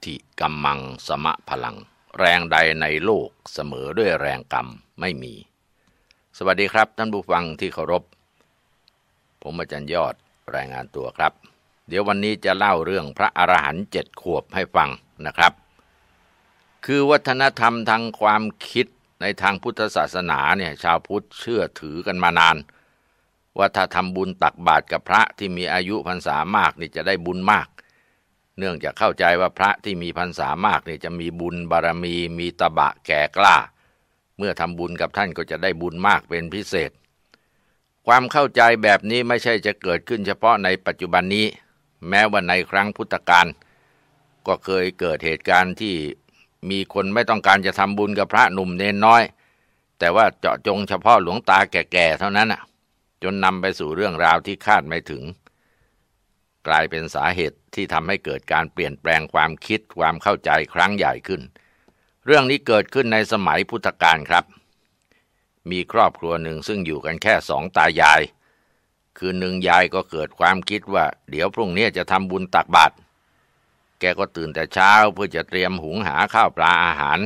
นัตถิกัมมังสมะพลัง แรงใดในโลกเสมอด้วยแรงกรรมไม่มี สวัสดีครับท่านผู้ฟังที่เคารพ ผมอาจารย์ยอดรายงานตัวครับ เดี๋ยววันนี้จะเล่าเรื่องพระอรหันต์เจ็ดขวบให้ฟังนะครับ คือวัฒนธรรมทางความคิดในทางพุทธศาสนาเนี่ยชาวพุทธเชื่อถือกันมานาน ว่าถ้าทำบุญตักบาตรกับพระที่มีอายุพรรษามากนี่จะได้บุญมาก เนื่องจากเข้าใจว่าพระที่มีพรรษามากเนี่ยจะมีบุญบารมีมีตบะแก่กล้า เมื่อทำบุญกับท่านก็จะได้บุญมากเป็นพิเศษ ความเข้าใจแบบนี้ไม่ใช่จะเกิดขึ้นเฉพาะในปัจจุบันนี้ แม้ว่าในครั้งพุทธกาลก็เคยเกิดเหตุการณ์ที่มีคนไม่ต้องการจะทำบุญกับพระหนุ่มเนนน้อย แต่ว่าเจาะจงเฉพาะหลวงตาแก่ๆเท่านั้นน่ะ จนนำไปสู่เรื่องราวที่คาดไม่ถึง กลายเป็นสาเหตุที่ทำให้เกิดการเปลี่ยนแปลงความคิดความเข้าใจครั้งใหญ่ขึ้น เรื่องนี้เกิดขึ้นในสมัยพุทธกาลครับ มีครอบครัวหนึ่งซึ่งอยู่กันแค่สองตายาย คือหนึ่งยายก็เกิดความคิดว่า เดี๋ยวพรุ่งนี้จะทำบุญตักบาตรแกก็ตื่นแต่เช้าเพื่อจะเตรียมหุงหาข้าวปลาอาหาร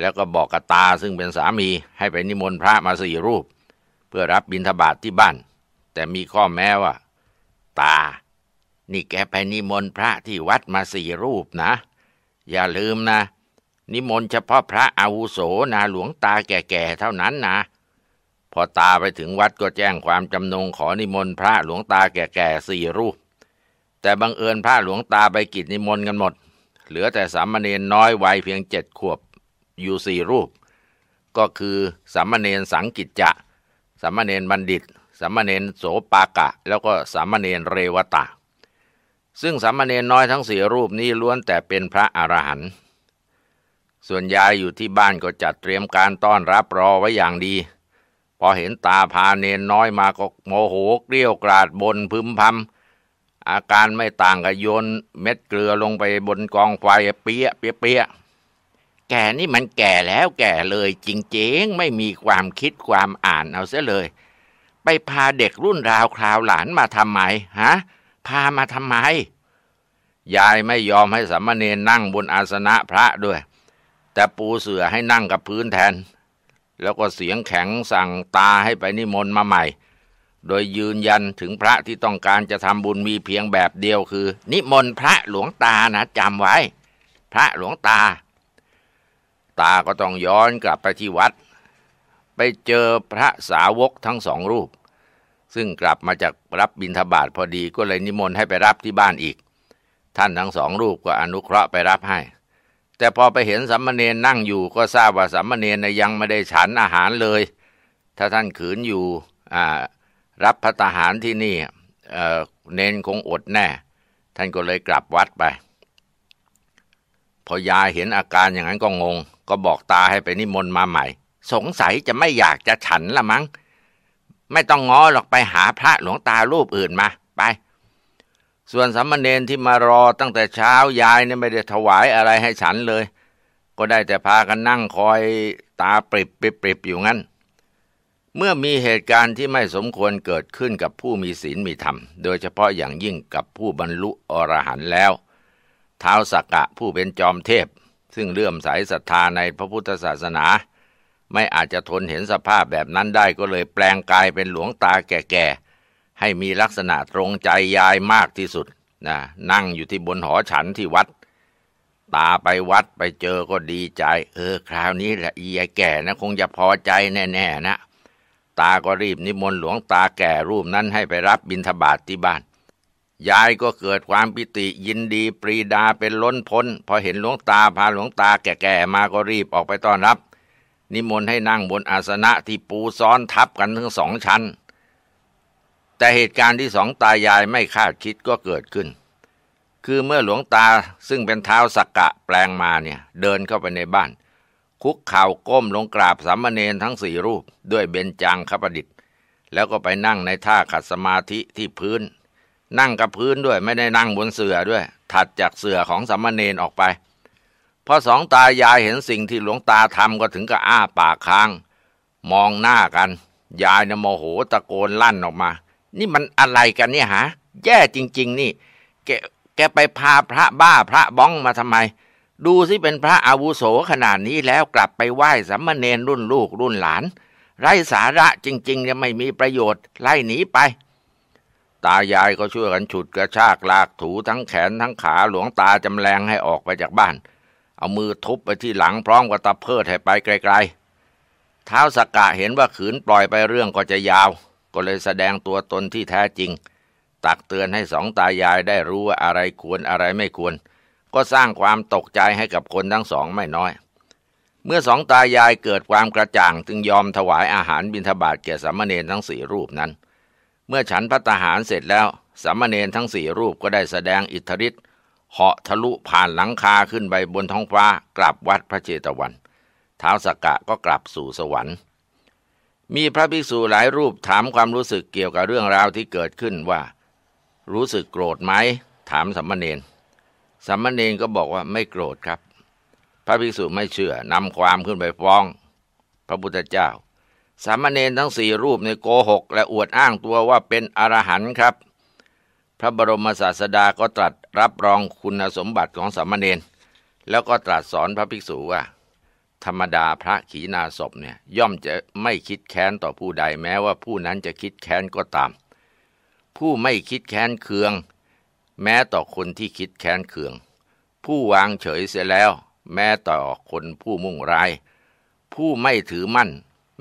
แล้วก็บอกกับตาซึ่งเป็นสามีให้ไปนิมนต์พระมาสี่รูป เพื่อรับบิณฑบาตทที่บ้าน แต่มีข้อแม้ว่า ตา นี่แกไปนิมนต์พระที่วัดมาสี่รูปนะ อย่าลืมนะ นิมนต์เฉพาะพระอาวุโสนาหลวงตาแก่ๆเท่านั้นนะ พอตาไปถึงวัดก็แจ้งความจำนงขอนิมนต์พระหลวงตาแก่ๆสี่รูป แต่บังเอิญพระหลวงตาไปกิจนิมนต์กันหมด เหลือแต่สามเณรน้อยวัยเพียงเจ็ดขวบอยู่สี่รูป ก็คือสามเณรสังกิจจะสามเณรบัณฑิตสามเณรโสปากะ แล้วก็สามเณรเรวตา ซึ่งสามเณรน้อยทั้งสี่รูปนี้ล้วนแต่เป็นพระอรหันต์ส่วนยายอยู่ที่บ้านก็จัดเตรียมการต้อนรับรอไว้อย่างดี พอเห็นตาพาเนนน้อยมาก็โมโหเกลี้ยวกราดบนพึมพำอาการไม่ต่างกับโยนเม็ดเกลือลงไปบนกองไฟเปียเปียเปียแก่นี่มันแก่แล้วแก่เลยจริงๆ ไม่มีความคิดความอ่านเอาเสียเลย ไปพาเด็กรุ่นราวคราวหลานมาทำไมฮะ พามาทำไม ยายไม่ยอมให้สัมเนนนั่งบนอาสนะพระด้วย แต่ปูเสือให้นั่งกับพื้นแทน แล้วก็เสียงแข็งสั่งตาให้ไปนิมนต์มาใหม่ โดยยืนยันถึงพระที่ต้องการจะทำบุญมีเพียงแบบเดียวคือ นิมนต์พระหลวงตานะจำไว้ พระหลวงตา ตาก็ต้องย้อนกลับไปที่วัด ไปเจอพระสาวกทั้งสองรูป ซึ่งกลับมาจากรับบิณฑบาตพอดีก็เลยนิมนต์ให้ไปรับที่บ้านอีก ท่านทั้งสองรูปก็อนุเคราะห์ไปรับให้ แต่พอไปเห็นสัมมาเนนนั่งอยู่ก็ทราบว่าสัมมาเนนยังไม่ได้ฉันอาหารเลย ถ้าท่านขืนอยู่รับพระทหารที่นี่เเนนคงอดแน่ ท่านก็เลยกลับวัดไป พอยายเห็นอาการอย่างนั้นก็งง ก็บอกตาให้ไปนิมนต์มาใหม่ สงสัยจะไม่อยากจะฉันละมั้ง ไม่ต้องง้อหรอกไปหาพระหลวงตารูปอื่นมาไป ส่วนสามเณรที่มารอตั้งแต่เช้ายายเนี่ยไม่ได้ถวายอะไรให้ฉันเลย ก็ได้แต่พากันนั่งคอยตาปริบปริบปริบอยู่งั้น เมื่อมีเหตุการณ์ที่ไม่สมควรเกิดขึ้นกับผู้มีศีลมีธรรม โดยเฉพาะอย่างยิ่งกับผู้บรรลุอรหันต์แล้วเท้าสักกะผู้เป็นจอมเทพ ซึ่งเลื่อมใสศรัทธาในพระพุทธศาสนา ไม่อาจจะทนเห็นสภาพแบบนั้นได้ก็เลยแปลงกายเป็นหลวงตาแก่ๆ ให้มีลักษณะตรงใจยายมากที่สุดนะนั่งอยู่ที่บนหอฉันที่วัด ตาไปวัดไปเจอก็ดีใจ เออ คราวนี้แหละยายแก่นะ คงจะพอใจแน่ๆนะตาก็รีบนิมนต์หลวงตาแก่รูปนั้นให้ไปรับบิณฑบาตทที่บ้าน ยายก็เกิดความปิติยินดีปรีดาเป็นล้นพ้น พอเห็นหลวงตาพาหลวงตาแก่ๆมาก็รีบออกไปต้อนรับ นิมนต์ให้นั่งบนอาสนะที่ปูซ้อนทับกันทั้งสองชั้น แต่เหตุการณ์ที่สองตายายไม่คาดคิดก็เกิดขึ้น คือเมื่อหลวงตาซึ่งเป็นเท้าสักกะแปลงมาเนี่ยเดินเข้าไปในบ้าน คุกเข่าก้มลงกราบสามเณรทั้งสี่รูปด้วยเบญจังคประดิษฐ์ แล้วก็ไปนั่งในท่าขัดสมาธิที่พื้น นั่งกับพื้นด้วยไม่ได้นั่งบนเสื่อด้วย ถัดจากเสื่อของสามเณรออกไป พอสองตายายเห็นสิ่งที่หลวงตาทำก็ถึงกับอ้าปากค้าง มองหน้ากัน ยายเนี่ยโมโหตะโกนลั่นออกมา นี่มันอะไรกันเนี่ยฮะ แย่จริง ๆ นี่ แกแกไปพาพระบ้าพระบ้องมาทำไม ดูสิเป็นพระอาวุโสขนาดนี้แล้วกลับไปไหว้สัมมาเนรรุ่นลูกรุ่นหลาน ไร้สาระจริงๆจะไม่มีประโยชน์ไล่หนีไปตายายก็ช่วยกันฉุดกระชากลากถูทั้งแขนทั้งขาหลวงตาจำแรงให้ออกไปจากบ้าน เอามือทุบไปที่หลังพร้อมกับตะเพิดให้ไปไกลๆเท้าสกกะเห็นว่าขืนปล่อยไปเรื่องก็จะยาว ก็เลยแสดงตัวตนที่แท้จริง ตักเตือนให้สองตายายได้รู้ว่าอะไรควรอะไรไม่ควร ก็สร้างความตกใจให้กับคนทั้งสองไม่น้อย เมื่อสองตายายเกิดความกระจ่างจึงยอมถวายอาหารบิณฑบาตแก่สามเณรทั้งสี่รูปนั้น เมื่อฉันพัตหารเสร็จแล้วสามเณรทั้งสี่รูปก็ได้แสดงอิทธิฤทธิ์ เหาะทะลุผ่านหลังคาขึ้นไปบนท้องฟ้ากลับวัดพระเจตวัน ท้าวสกกะก็กลับสู่สวรรค์ มีพระภิกษุหลายรูปถามความรู้สึกเกี่ยวกับเรื่องราวที่เกิดขึ้นว่า รู้สึกโกรธไหมถามสัมมาเนนสัมมาเนนก็บอกว่าไม่โกรธครับ พระภิกษุไม่เชื่อนำความขึ้นไปฟ้อง พระพุทธเจ้าสามเณรทั้งสี่รูปในโกหก และอวดอ้างตัวว่าเป็นอรหันต์ครับ พระบรมศาสดาก็ตรัส รับรองคุณสมบัติของสามเณรแล้วก็ตรัสสอนพระภิกษุว่า ธรรมดาพระขีณาสพเนี่ยย่อมจะไม่คิดแค้นต่อผู้ใดแม้ว่าผู้นั้นจะคิดแค้นก็ตาม ผู้ไม่คิดแค้นเคือง แม้ต่อคนที่คิดแค้นเคือง ผู้วางเฉยเสียแล้ว แม้ต่อคนผู้มุ่งร้าย ผู้ไม่ถือมั่น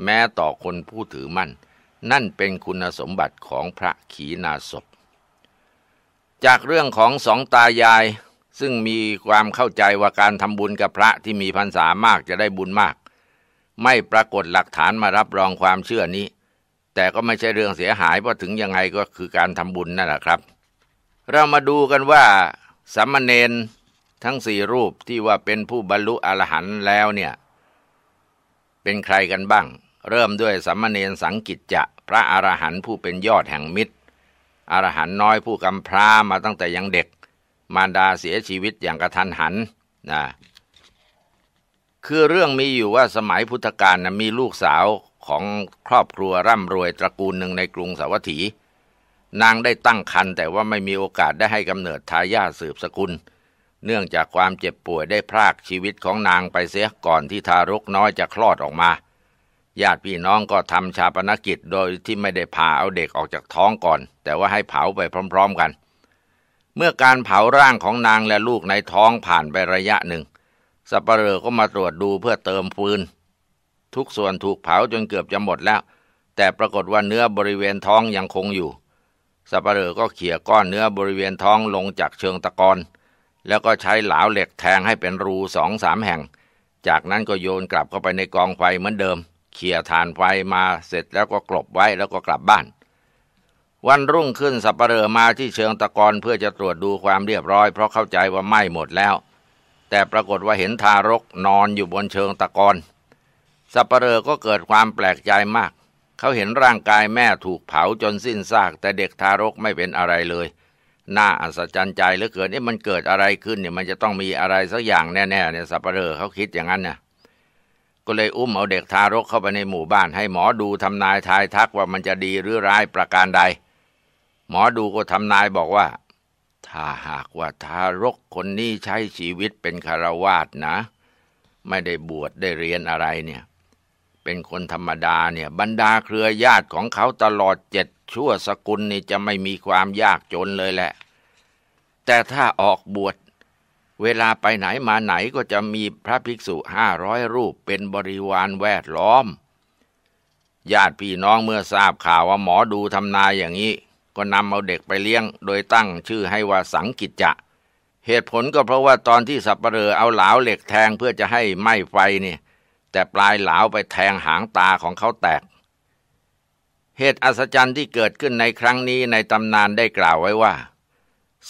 แม้ต่อคนผู้ถือมั่น นั่นเป็นคุณสมบัติของพระขีณาสพ จากเรื่องของสองตายาย ซึ่งมีความเข้าใจว่าการทำบุญกับพระที่มีพรรษามากจะได้บุญมาก ไม่ปรากฏหลักฐานมารับรองความเชื่อนี้ แต่ก็ไม่ใช่เรื่องเสียหายเพราะถึงยังไงก็คือการทำบุญนั่นแหละครับ เรามาดูกันว่าสัมมเนนทั้งสี่รูปที่ว่าเป็นผู้บรรลุอรหันต์แล้วเนี่ย เป็นใครกันบ้าง เริ่มด้วยสัมมเนนสังกิจจะ พระอรหันต์ผู้เป็นยอดแห่งมิตร อรหันน้อยผู้กำพร้ามาตั้งแต่ยังเด็ก มารดาเสียชีวิตอย่างกระทันหันนะคือเรื่องมีอยู่ว่าสมัยพุทธกาลนะมีลูกสาวของครอบครัวร่ำรวยตระกูลหนึ่งในกรุงสาวัตถี นางได้ตั้งครรภ์แต่ว่าไม่มีโอกาสได้ให้กำเนิดทายาทสืบสกุล เนื่องจากความเจ็บป่วยได้พรากชีวิตของนางไปเสียก่อนที่ทารกน้อยจะคลอดออกมา ญาติพี่น้องก็ทำชาปนกิจโดยที่ไม่ได้พาเอาเด็กออกจากท้องก่อน แต่ว่าให้เผาไปพร้อม ๆกัน เมื่อการเผาร่างของนางและลูกในท้องผ่านไประยะหนึ่งสัปเหร่อก็มาตรวจดูเพื่อเติมฟืน ทุกส่วนถูกเผาจนเกือบจะหมดแล้ว แต่ปรากฏว่าเนื้อบริเวณท้องยังคงอยู่สัปเหร่อก็เขี่ยก้อนเนื้อบริเวณท้องลงจากเชิงตะกอนแล้วก็ใช้เหลาเหล็กแทงให้เป็นรูสองสามแห่ง จากนั้นก็โยนกลับเข้าไปในกองไฟเหมือนเดิม เขี่ยฐานไฟมาเสร็จแล้วก็กลบไว้แล้วก็กลับบ้าน วันรุ่งขึ้นสัปเหร่อมาที่เชิงตะกอนเพื่อจะตรวจดูความเรียบร้อย เพราะเข้าใจว่าไหม้หมดแล้ว แต่ปรากฏว่าเห็นทารกนอนอยู่บนเชิงตะกอนสัปเหร่อก็เกิดความแปลกใจมาก เขาเห็นร่างกายแม่ถูกเผาจนสิ้นซาก แต่เด็กทารกไม่เป็นอะไรเลยน่าอัศจรรย์ใจเหลือเกินนี่มันเกิดอะไรขึ้นเนี่ยมันจะต้องมีอะไรสักอย่างแน่ๆเนี่ยสัปเหร่อเขาคิดอย่างนั้นเนี่ย ก็เลยอุ้มเอาเด็กทารกเข้าไปในหมู่บ้าน ให้หมอดูทำนายทายทักว่ามันจะดีหรือร้ายประการใด หมอดูก็ทำนายบอกว่า ถ้าหากว่าทารกคนนี้ใช้ชีวิตเป็นคารวาสนะ ไม่ได้บวชได้เรียนอะไรเนี่ย เป็นคนธรรมดาเนี่ย บรรดาเครือญาติของเขาตลอดเจ็ดชั่วสกุลนี่จะไม่มีความยากจนเลยแหละ แต่ถ้าออกบวช เวลาไปไหนมาไหนก็จะมีพระภิกษุห้าร้อยรูปเป็นบริวารแวดล้อม ญาติพี่น้องเมื่อทราบข่าวว่าหมอดูทำนายอย่างนี้ ก็นำเอาเด็กไปเลี้ยง โดยตั้งชื่อให้ว่าสังกิจจะ เหตุผลก็เพราะว่าตอนที่สับปเหร่อเอาเหลาเหล็กแทงเพื่อจะให้ไหม้ไฟเนี่ยแต่ปลายเหลาไปแทงหางตาของเขาแตก เหตุอัศจรรย์ที่เกิดขึ้นในครั้งนี้ในตำนานได้กล่าวไว้ว่า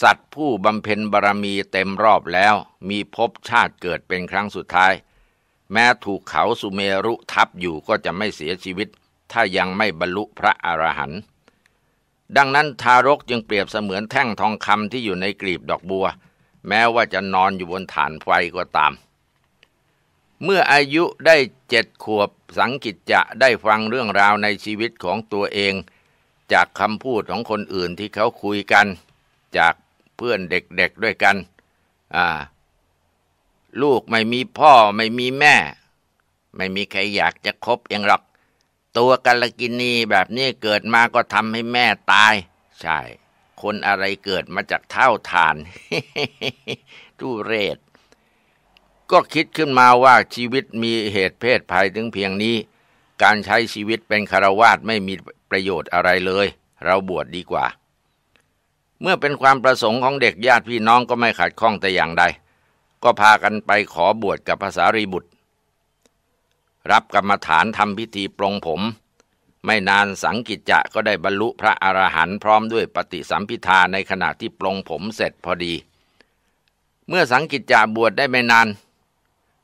สัตว์ผู้บำเพ็ญบารมีเต็มรอบแล้ว มีภพชาติเกิดเป็นครั้งสุดท้าย แม้ถูกเขาสุเมรุทับอยู่ก็จะไม่เสียชีวิต ถ้ายังไม่บรรลุพระอรหันต์ดังนั้นทารกจึงเปรียบเสมือนแท่งทองคำที่อยู่ในกลีบดอกบัว แม้ว่าจะนอนอยู่บนฐานไฟก็ตาม เมื่ออายุได้เจ็ดขวบสังกิจจะได้ฟังเรื่องราวในชีวิตของตัวเอง จากคำพูดของคนอื่นที่เขาคุยกัน จาก เพื่อนเด็กๆด้วยกันอ่าลูกไม่มีพ่อไม่มีแม่ ไม่มีใครอยากจะคบอย่างหรอก ตัวกัลกินีแบบนี้เกิดมาก็ทำให้แม่ตาย ใช่ คนอะไรเกิดมาจากเท่าทานทุเรศ ก็คิดขึ้นมาว่าชีวิตมีเหตุเพศภัยถึงเพียงนี้ การใช้ชีวิตเป็นคารวาสไม่มีประโยชน์อะไรเลย เราบวชดดีกว่า มื่อเป็นความประสงค์ของเด็กญาติพี่น้องก็ไม่ขัดข้องแต่อย่างใด ก็พากันไปขอบวชกับภาษารีบุตร รับกรรมฐานทำพิธีปลงผม ไม่นานสังกิจจะก็ได้บรรลุพระอรหันต์พร้อมด้วยปฏิสัมพิทาในขณะที่ปลงผมเสร็จพอดี เมื่อสังกิจจะบวชได้ไม่นาน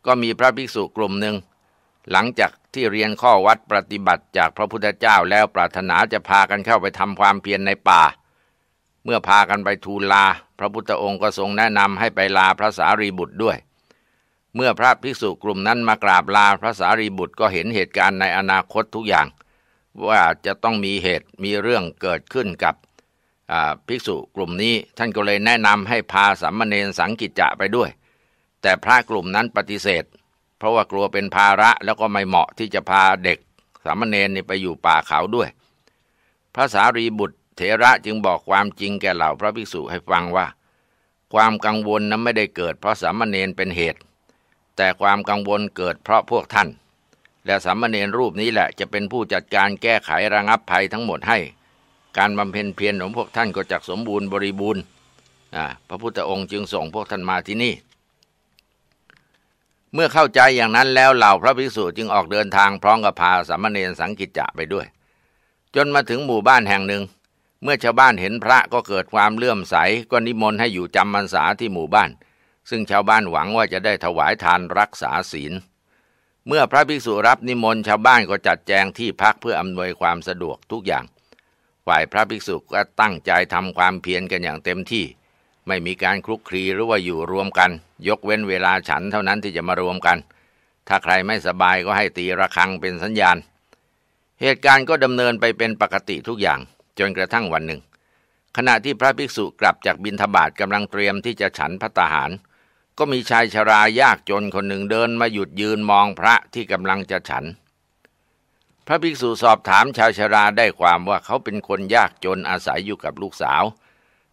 ก็มีพระภิกษุกลุ่มหนึ่ง หลังจากที่เรียนข้อวัดปฏิบัติจากพระพุทธเจ้าแล้วปรารถนาจะพากันเข้าไปทำความเพียรในป่า เมื่อพากันไปทูลลา พระพุทธองค์ก็ทรงแนะนำให้ไปลาพระสารีบุตรด้วย เมื่อพระภิกษุกลุ่มนั้นมากราบลาพระสารีบุตรก็เห็นเหตุการณ์ในอนาคตทุกอย่าง ว่าจะต้องมีเหตุมีเรื่องเกิดขึ้นกับภิกษุกลุ่มนี้ท่านก็เลยแนะนำให้พาสัมมเนรสังกิจจะไปด้วย แต่พระกลุ่มนั้นปฏิเสธ เพราะว่ากลัวเป็นภาระแล้วก็ไม่เหมาะที่จะพาเด็กสามเณรนี่ไปอยู่ป่าเขาด้วยพระสารีบุตร ถระจึงบอกความจริงแก่เหล่าพระภิกษุให้ฟังว่า ความกังวลนั้นไม่ได้เกิดเพราะสามเณรเป็นเหตุ แต่ความกังวลเกิดเพราะพวกท่าน และสามเณรรูปนี้แหละจะเป็นผู้จัดการแก้ไขระงับภัยทั้งหมดให้ การบำเพ็ญเพียรของพวกท่านก็จักสมบูรณ์บริบูรณ์พระพุทธองค์จึงส่งพวกท่านมาที่นี่ เมื่อเข้าใจอย่างนั้นแล้วเหล่าพระภิกษุจึงออกเดินทางพร้อมกับพาสามเณรสังกิจจะไปด้วย จนมาถึงหมู่บ้านแห่งหนึ่ง เมื่อชาวบ้านเห็นพระก็เกิดความเลื่อมใสก็นิมนต์ให้อยู่จำพรรษาที่หมู่บ้าน ซึ่งชาวบ้านหวังว่าจะได้ถวายทานรักษาศีล เมื่อพระภิกษุรับนิมนต์ชาวบ้านก็จัดแจงที่พักเพื่ออำนวยความสะดวกทุกอย่าง ฝ่ายพระภิกษุก็ตั้งใจทำความเพียรกันอย่างเต็มที่ ไม่มีการคลุกคลีหรือว่าอยู่รวมกัน ยกเว้นเวลาฉันเท่านั้นที่จะมารวมกัน ถ้าใครไม่สบายก็ให้ตีระฆังเป็นสัญญาณ เหตุการณ์ก็ดำเนินไปเป็นปกติทุกอย่าง จนกระทั่งวันหนึ่ง ขณะที่พระภิกษุกลับจากบินทบาทกำลังเตรียมที่จะฉันพระตาหาร ก็มีชายชรายากจนคนหนึ่งเดินมาหยุดยืนมองพระที่กำลังจะฉัน พระภิกษุสอบถามชายชราได้ความว่าเขาเป็นคนยากจนอาศัยอยู่กับลูกสาว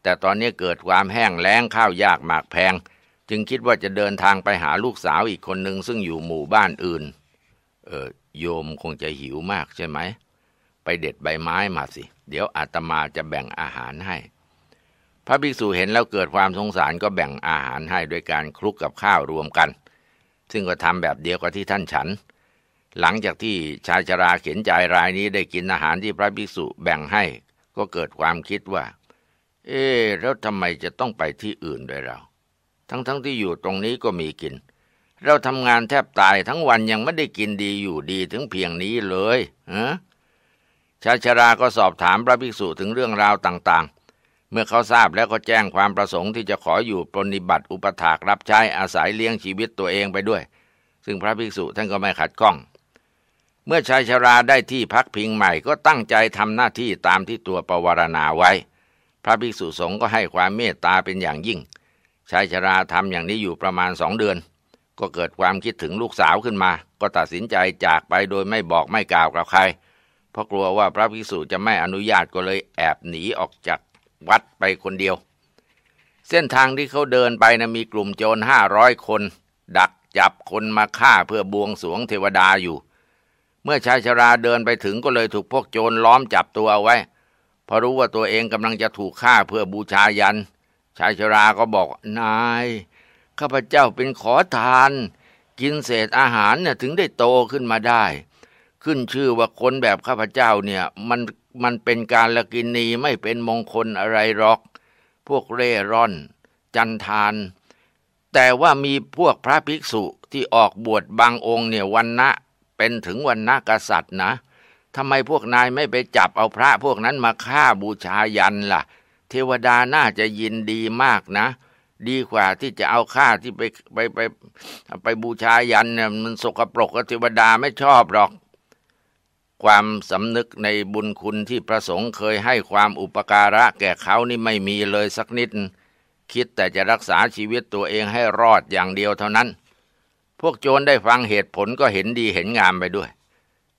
แต่ตอนนี้เกิดความแห้งแล้งข้าวยากหมากแพง จึงคิดว่าจะเดินทางไปหาลูกสาวอีกคนหนึ่งซึ่งอยู่หมู่บ้านอื่น เออโยมคงจะหิวมากใช่ไหม ไปเด็ดใบไม้มาสิ เดี๋ยวอาตมาจะแบ่งอาหารให้ พระภิกษุเห็นแล้วเกิดความสงสารก็แบ่งอาหารให้ด้วยการคลุกกับข้าวรวมกัน ซึ่งก็ทำแบบเดียวกับที่ท่านฉัน หลังจากที่ชายชราเข็นใจรายนี้ได้กินอาหารที่พระภิกษุแบ่งให้ ก็เกิดความคิดว่า เอ๊แล้วทำไมจะต้องไปที่อื่นด้วยเรา ทั้งๆทที่อยู่ตรงนี้ก็มีกินเราทำงานแทบตายทั้งวันยังไม่ได้กินดีอยู่ดีถึงเพียงนี้เลยฮะ ชายชราก็สอบถามพระภิกษุถึงเรื่องราวต่างๆ เมื่อเขาทราบแล้วก็แจ้งความประสงค์ที่จะขออยู่ปรนิบัติอุปถากรับใช้อาศัยเลี้ยงชีวิตตัวเองไปด้วย ซึ่งพระภิกษุท่านก็ไม่ขัดข้อง เมื่อชายชราได้ที่พักพิงใหม่ก็ตั้งใจทำหน้าที่ตามที่ตัวประวารณาไว้ พระภิกษุสงฆ์ก็ให้ความเมตตาเป็นอย่างยิ่งชายชราทำอย่างนี้อยู่ประมาณสองเดือน ก็เกิดความคิดถึงลูกสาวขึ้นมา ก็ตัดสินใจจากไปโดยไม่บอกไม่กล่าวกับใคร ราะกลัวว่าพระภิกษุจะไม่อนุญาตก็เลยแอบหนีออกจากวัดไปคนเดียว เส้นทางที่เขาเดินไปนะมีกลุ่มโจรห้าร้อยคน ดักจับคนมาฆ่าเพื่อบวงสวงเทวดาอยู่ เมื่อชายชราเดินไปถึงก็เลยถูกพวกโจรล้อมจับตัวเอาไว้พอรู้ว่าตัวเองกำลังจะถูกฆ่าเพื่อบูชายัน ชายชราก็บอกนายข้าพเจ้าเป็นขอทาน กินเศษอาหารเนี่ยถึงได้โตขึ้นมาได้ ขึ้นชื่อว่าคนแบบข้าพเจ้าเนี่ยมันมันเป็นการละกินนีไม่เป็นมงคลอะไรหรอก พวกเร่ร่อน จันทานแต่ว่ามีพวกพระภิกษุที่ออกบวชบางองค์เนี่ยวันนะเป็นถึงวันนะกษัตริย์นะทำไมพวกนายไม่ไปจับเอาพระพวกนั้นมาฆ่าบูชายันล่ะ เทวดาน่าจะยินดีมากนะ ดีกว่าที่จะเอาข้าที่ไปไปไปไปบูชายันเนี่ยมันสกปรกเทวดาไม่ชอบหรอก ความสำนึกในบุญคุณที่พระสงฆ์เคยให้ความอุปการะแก่เขานี่ไม่มีเลยสักนิด คิดแต่จะรักษาชีวิตตัวเองให้รอดอย่างเดียวเท่านั้น พวกโจรได้ฟังเหตุผลก็เห็นดีเห็นงามไปด้วย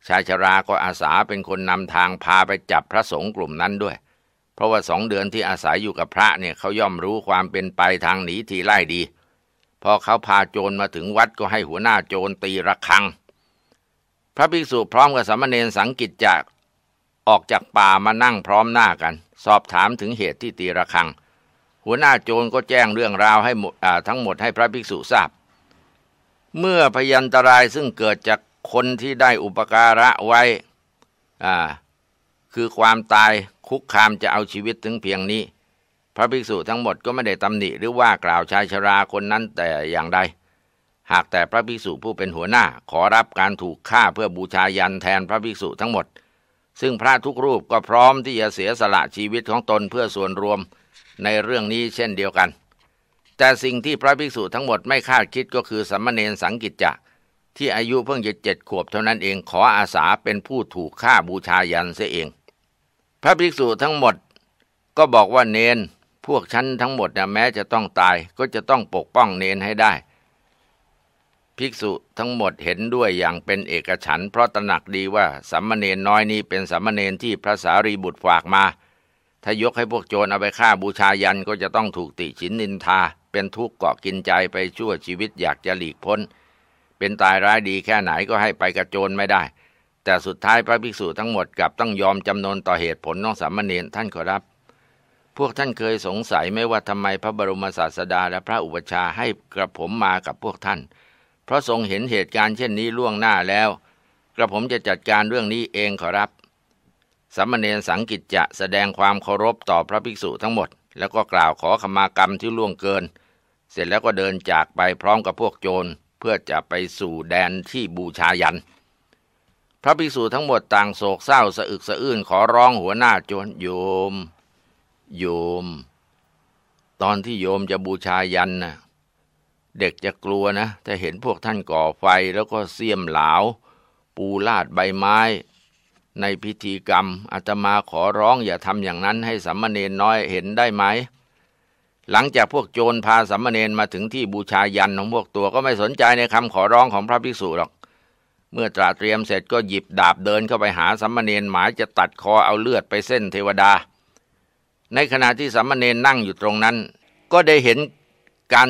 ชายชราก็อาสาเป็นคนนำทางพาไปจับพระสงฆ์กลุ่มนั้นด้วย เพราะว่าสองเดือนที่อาศัยอยู่กับพระเนี่ยเขาย่อมรู้ความเป็นไปทางหนีทีไล่ดี พอเขาพาโจรมาถึงวัดก็ให้หัวหน้าโจรตีระฆัง พระภิกษุพร้อมกับสามเณรสังกิจจากออกจากป่ามานั่งพร้อมหน้ากัน สอบถามถึงเหตุที่ตีระฆัง หัวหน้าโจรก็แจ้งเรื่องราวให้หทั้งหมดให้พระภิกษุทราบ เมื่อพยันตรายซึ่งเกิดจากคนที่ได้อุปการะไว้คือความตายคุกคามจะเอาชีวิตถึงเพียงนี้ พระภิกษุทั้งหมดก็ไม่ได้ตำหนิหรือว่ากล่าวชายชราคนนั้นแต่อย่างใด หากแต่พระภิกษุผู้เป็นหัวหน้า ขอรับการถูกฆ่าเพื่อบูชายันแทนพระภิกษุทั้งหมด ซึ่งพระทุกรูปก็พร้อมที่จะเสียสละชีวิตของตนเพื่อส่วนรวมในเรื่องนี้เช่นเดียวกัน แต่สิ่งที่พระภิกษุทั้งหมดไม่คาดคิดก็คือสัมมเนรสังกิจจะที่อายุเพิ่งจะเจ็ดขวบเท่านั้นเองขออาสาเป็นผู้ถูกฆ่าบูชายันเสียเอง พระภิกษุทั้งหมดก็บอกว่าเนนพวกฉันทั้งหมดนะแม้จะต้องตายก็จะต้องปกป้องเนนให้ได้ ภิกษุทั้งหมดเห็นด้วยอย่างเป็นเอกฉันเพราะตระหนักดีว่าสัมมเนนน้อยนี้เป็นสัมมเนนที่พระสารีบุตรฝากมา ถ้ายกให้พวกโจรเอาไปฆ่าบูชายันก็จะต้องถูกติฉินนินทา เป็นทุกข์เกาะกินใจไปชั่วชีวิตอยากจะหลีกพ้น เป็นตายร้ายดีแค่ไหนก็ให้ไปกระโจนไม่ได้ แต่สุดท้ายพระภิกษุทั้งหมดกลับต้องยอมจำนนต่อเหตุผลน้องสามเณรท่านขอรับพวกท่านเคยสงสัยไหมว่าทำไมพระบรมศาสดาและพระอุปชาให้กระผมมากับพวกท่าน เพราะทรงเห็นเหตุการณ์เช่นนี้ล่วงหน้าแล้ว กระผมจะจัดการเรื่องนี้เองขอรับสามเณรสังกิจจะแสดงความเคารพต่อพระภิกษุทั้งหมด แล้วก็กล่าวขอขมากรรมที่ล่วงเกิน เสร็จแล้วก็เดินจากไปพร้อมกับพวกโจรเพื่อจะไปสู่แดนที่บูชายัน พระภิกษุทั้งหมดต่างโศกเศร้าสะอึกสะอื้นขอร้องหัวหน้าโจรโยม โยม ตอนที่โยมจะบูชายันนะ เด็กจะกลัวนะ ถ้าเห็นพวกท่านก่อไฟแล้วก็เสียมเหลา ปูลาดใบไม้ ในพิธีกรรมอาตมาขอร้องอย่าทำอย่างนั้นให้สัมมาเนนน้อยเห็นได้ไหม หลังจากพวกโจรพาสัมมาเนนมาถึงที่บูชายันของพวกตัวก็ไม่สนใจในคำขอร้องของพระภิกษุหรอก เมื่อตราเตรียมเสร็จก็หยิบดาบเดินเข้าไปหาสัมมาเนนหมายจะตัดคอเอาเลือดไปเส้นเทวดา ในขณะที่สัมมาเนนนั่งอยู่ตรงนั้น ก็ได้เห็นการ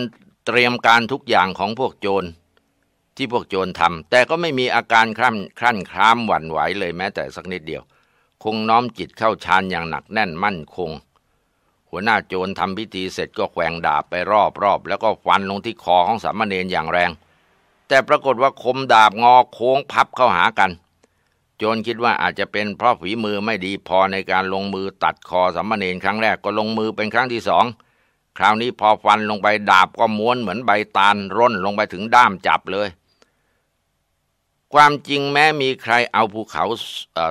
เตรียมการทุกอย่างของพวกโจร ที่พวกโจรทำแต่ก็ไม่มีอาการครั่นครั่นครามหวั่นไหวเลยแม้แต่สักนิดเดียว คงน้อมจิตเข้าฌานอย่างหนักแน่นมั่นคง หัวหน้าโจรทำพิธีเสร็จก็แขวงดาบไปรอบๆแล้วก็ฟันลงที่คอของสามเณรอย่างแรง แต่ปรากฏว่าคมดาบงอโค้งพับเข้าหากันโจรคิดว่าอาจจะเป็นเพราะฝีมือไม่ดีพอในการลงมือตัดคอสามเณรครั้งแรกก็ลงมือเป็นครั้งที่สอง คราวนี้พอฟันลงไปดาบก็ม้วนเหมือนใบตาลร่นลงไปถึงด้ามจับเลย ความจริงแม้มีใครเอาภูเขา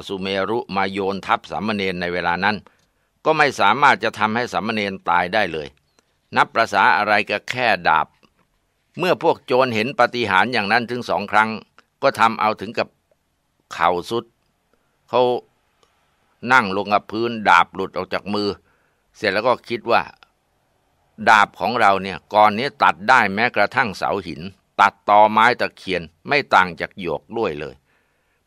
สุเมรุมาโยนทับสามเณรในเวลานั้น ก็ไม่สามารถจะทำให้สัมเนนตายได้เลย นับประษาอะไรก็แค่ดาบ เมื่อพวกโจรเห็นปฏิหารอย่างนั้นถึงสองครั้ง ก็ทำเอาถึงกับเข่าสุด เขานั่งลงกับพื้นดาบหลุดออกจากมือ เสร็จแล้วก็คิดว่า ดาบของเราเนี่ยก่อนนี้ตัดได้แม้กระทั่งเสาหิน ตัดตอไม้ตะเคียนไม่ต่างจากหยวกด้วยเลย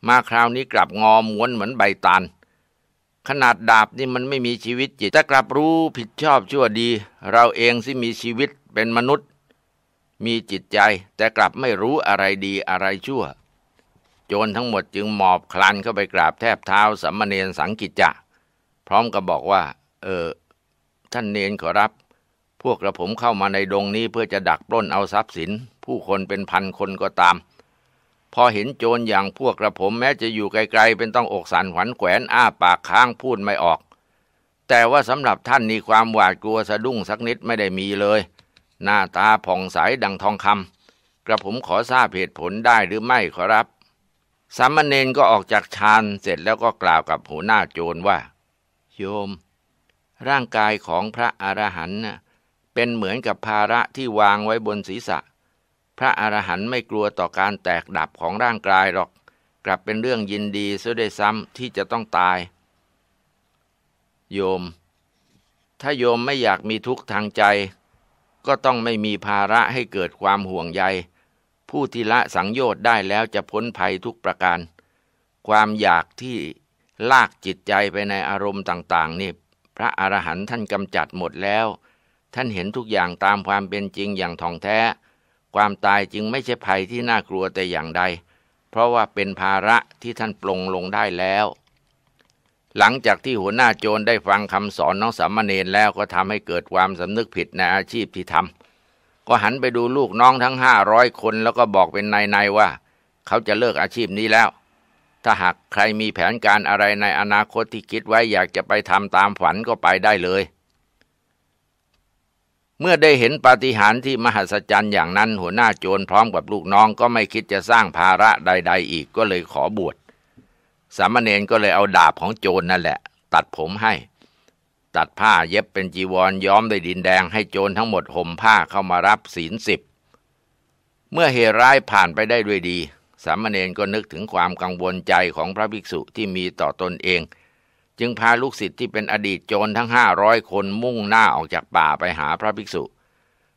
มาคราวนี้กลับงอม้วนเหมือนใบตาลขนาดดาบนี่มันไม่มีชีวิตจิตแต่กลับรู้ผิดชอบชั่วดี เราเองที่มีชีวิตเป็นมนุษย์ มีจิตใจ แต่กลับไม่รู้อะไรดีอะไรชั่ว โจรทั้งหมดจึงหมอบคลันเข้าไปกราบแทบเท้าสัมมาเนรสังกิจจะ พร้อมกับบอกว่า เออ ท่านเนนขอรับ พวกกระผมเข้ามาในดงนี้เพื่อจะดักปล้นเอาทรัพย์สิน ผู้คนเป็นพันคนก็ตาม พอเห็นโจรอย่างพวกกระผมแม้จะอยู่ไกลๆ เป็นต้องอกสันขวัญแขวนอ้าปากค้างพูดไม่ออก แต่ว่าสำหรับท่านนี่ความหวาดกลัวสะดุ้งสักนิดไม่ได้มีเลย หน้าตาผ่องใสดังทองคำกระผมขอทราบเหตุผลได้หรือไม่ขอรับสามเณรก็ออกจากฌานเสร็จแล้วก็กล่าวกับหัวหน้าโจรว่า โยม ร่างกายของพระอรหันต์ เป็นเหมือนกับภาระที่วางไว้บนศีรษะ พระอรหันต์ไม่กลัวต่อการแตกดับของร่างกายหรอก กลับเป็นเรื่องยินดีซะด้วยซ้ำที่จะต้องตาย โยม ถ้าโยมไม่อยากมีทุกข์ทางใจ ก็ต้องไม่มีภาระให้เกิดความห่วงใย ผู้ที่ละสังโยชน์ได้แล้วจะพ้นภัยทุกประการ ความอยากที่ลากจิตใจไปในอารมณ์ต่าง ๆ นี่ พระอรหันต์ท่านกำจัดหมดแล้ว ท่านเห็นทุกอย่างตามความเป็นจริงอย่างท่องแท้ ความตายจึงไม่ใช่ภัยที่น่ากลัวแต่อย่างใด เพราะว่าเป็นภาระที่ท่านปลงลงได้แล้ว หลังจากที่หัวหน้าโจรได้ฟังคำสอนน้องสามเณรแล้วก็ทำให้เกิดความสำนึกผิดในอาชีพที่ทำก็หันไปดูลูกน้องทั้งห้าร้อยคนแล้วก็บอกเป็นในๆว่า เขาจะเลิกอาชีพนี้แล้วถ้าหากใครมีแผนการอะไรในอนาคตที่คิดไว้อยากจะไปทำตามฝันก็ไปได้เลย เมื่อได้เห็นปาฏิหาริย์ที่มหัศจรรย์อย่างนั้นหัวหน้าโจรพร้อมกับลูกน้องก็ไม่คิดจะสร้างภาระใด ๆ อีกก็เลยขอบวชสามเณรก็เลยเอาดาบของโจรนั่นแหละ ตัดผมให้ ตัดผ้าเย็บเป็นจีวรย้อมด้วยดินแดงให้โจรทั้งหมดห่มผ้าเข้ามารับศีลสิบเมื่อเหตุร้ายผ่านไปได้ด้วยดี สามเณรก็นึกถึงความกังวลใจของพระภิกษุที่มีต่อตนเอง จึงพาลูกศิษย์ที่เป็นอดีตโจรทั้งห้าร้อยคนมุ่งหน้าออกจากป่าไปหาพระภิกษุ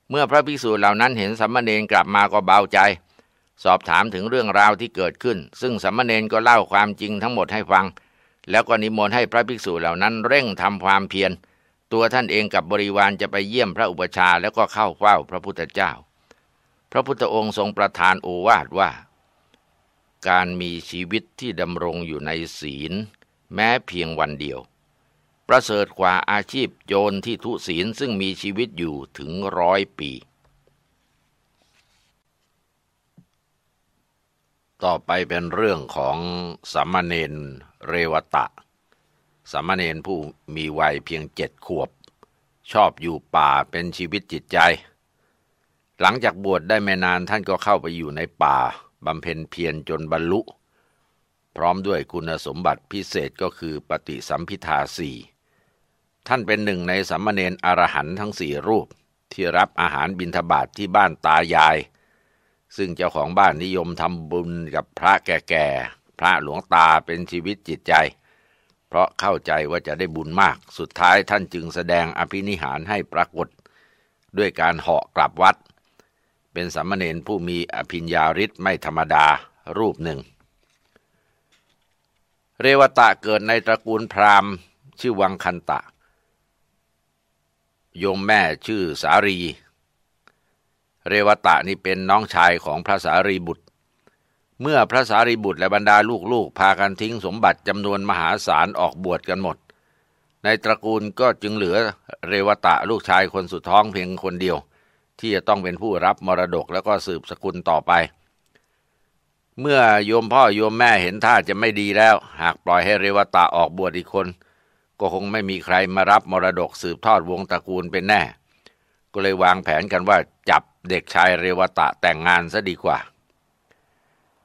เมื่อพระภิกษุเหล่านั้นเห็นสามมเณรกลับมาก็เบาใจ สอบถามถึงเรื่องราวที่เกิดขึ้น ซึ่งสามมเณรก็เล่าความจริงทั้งหมดให้ฟัง แล้วก็นิมนต์ให้พระภิกษุเหล่านั้นเร่งทำความเพียร ตัวท่านเองกับบริวารจะไปเยี่ยมพระอุปชาแล้วก็เข้าเฝ้าพระพุทธเจ้า พระพุทธองค์ทรงประทานโอวาทว่า การมีชีวิตที่ดำรงอยู่ในศีล แม้เพียงวันเดียว ประเสริฐกว่าอาชีพโจรที่ทุศีลซึ่งมีชีวิตอยู่ถึงร้อยปี ต่อไปเป็นเรื่องของสามเณรเรวตะ สามเณรผู้มีวัยเพียงเจ็ดขวบ ชอบอยู่ป่าเป็นชีวิตจิตใจ หลังจากบวชได้ไม่นานท่านก็เข้าไปอยู่ในป่าบำเพ็ญเพียรจนบรรลุ พร้อมด้วยคุณสมบัติพิเศษก็คือปฏิสัมพิทาสี่ท่านเป็นหนึ่งในสามเณรอรหันทั้งสี่รูป ที่รับอาหารบิณฑบาตทที่บ้านตายาย ซึ่งเจ้าของบ้านนิยมทำบุญกับพระแก่ๆ พระหลวงตาเป็นชีวิตจิตใจ เพราะเข้าใจว่าจะได้บุญมาก สุดท้ายท่านจึงแสดงอภินิหารให้ปรากฏ ด้วยการเหาะกลับวัด เป็นสามเณรผู้มีอภิญญาฤทธิ์ไม่ธรรมดารูปหนึ่ง เรวตะเกิดในตระกูลพราหมณ์ ชื่อวังคันตะ โยมแม่ชื่อสารี เรวตะนี่เป็นน้องชายของพระสารีบุตร เมื่อพระสารีบุตรและบรรดาลูกๆ พากันทิ้งสมบัติจำนวนมหาศาลออกบวชกันหมด ในตระกูลก็จึงเหลือเรวตะลูกชายคนสุดท้องเพียงคนเดียว ที่จะต้องเป็นผู้รับมรดกแล้วก็สืบสกุลต่อไป เมื่อโยมพ่อโยมแม่เห็นท่าจะไม่ดีแล้ว หากปล่อยให้เรวตะออกบวชอีกคน ก็คงไม่มีใครมารับมรดกสืบทอดวงตระกูลเป็นแน่ ก็เลยวางแผนกันว่าจับเด็กชายเรวตะแต่งงานซะดีกว่า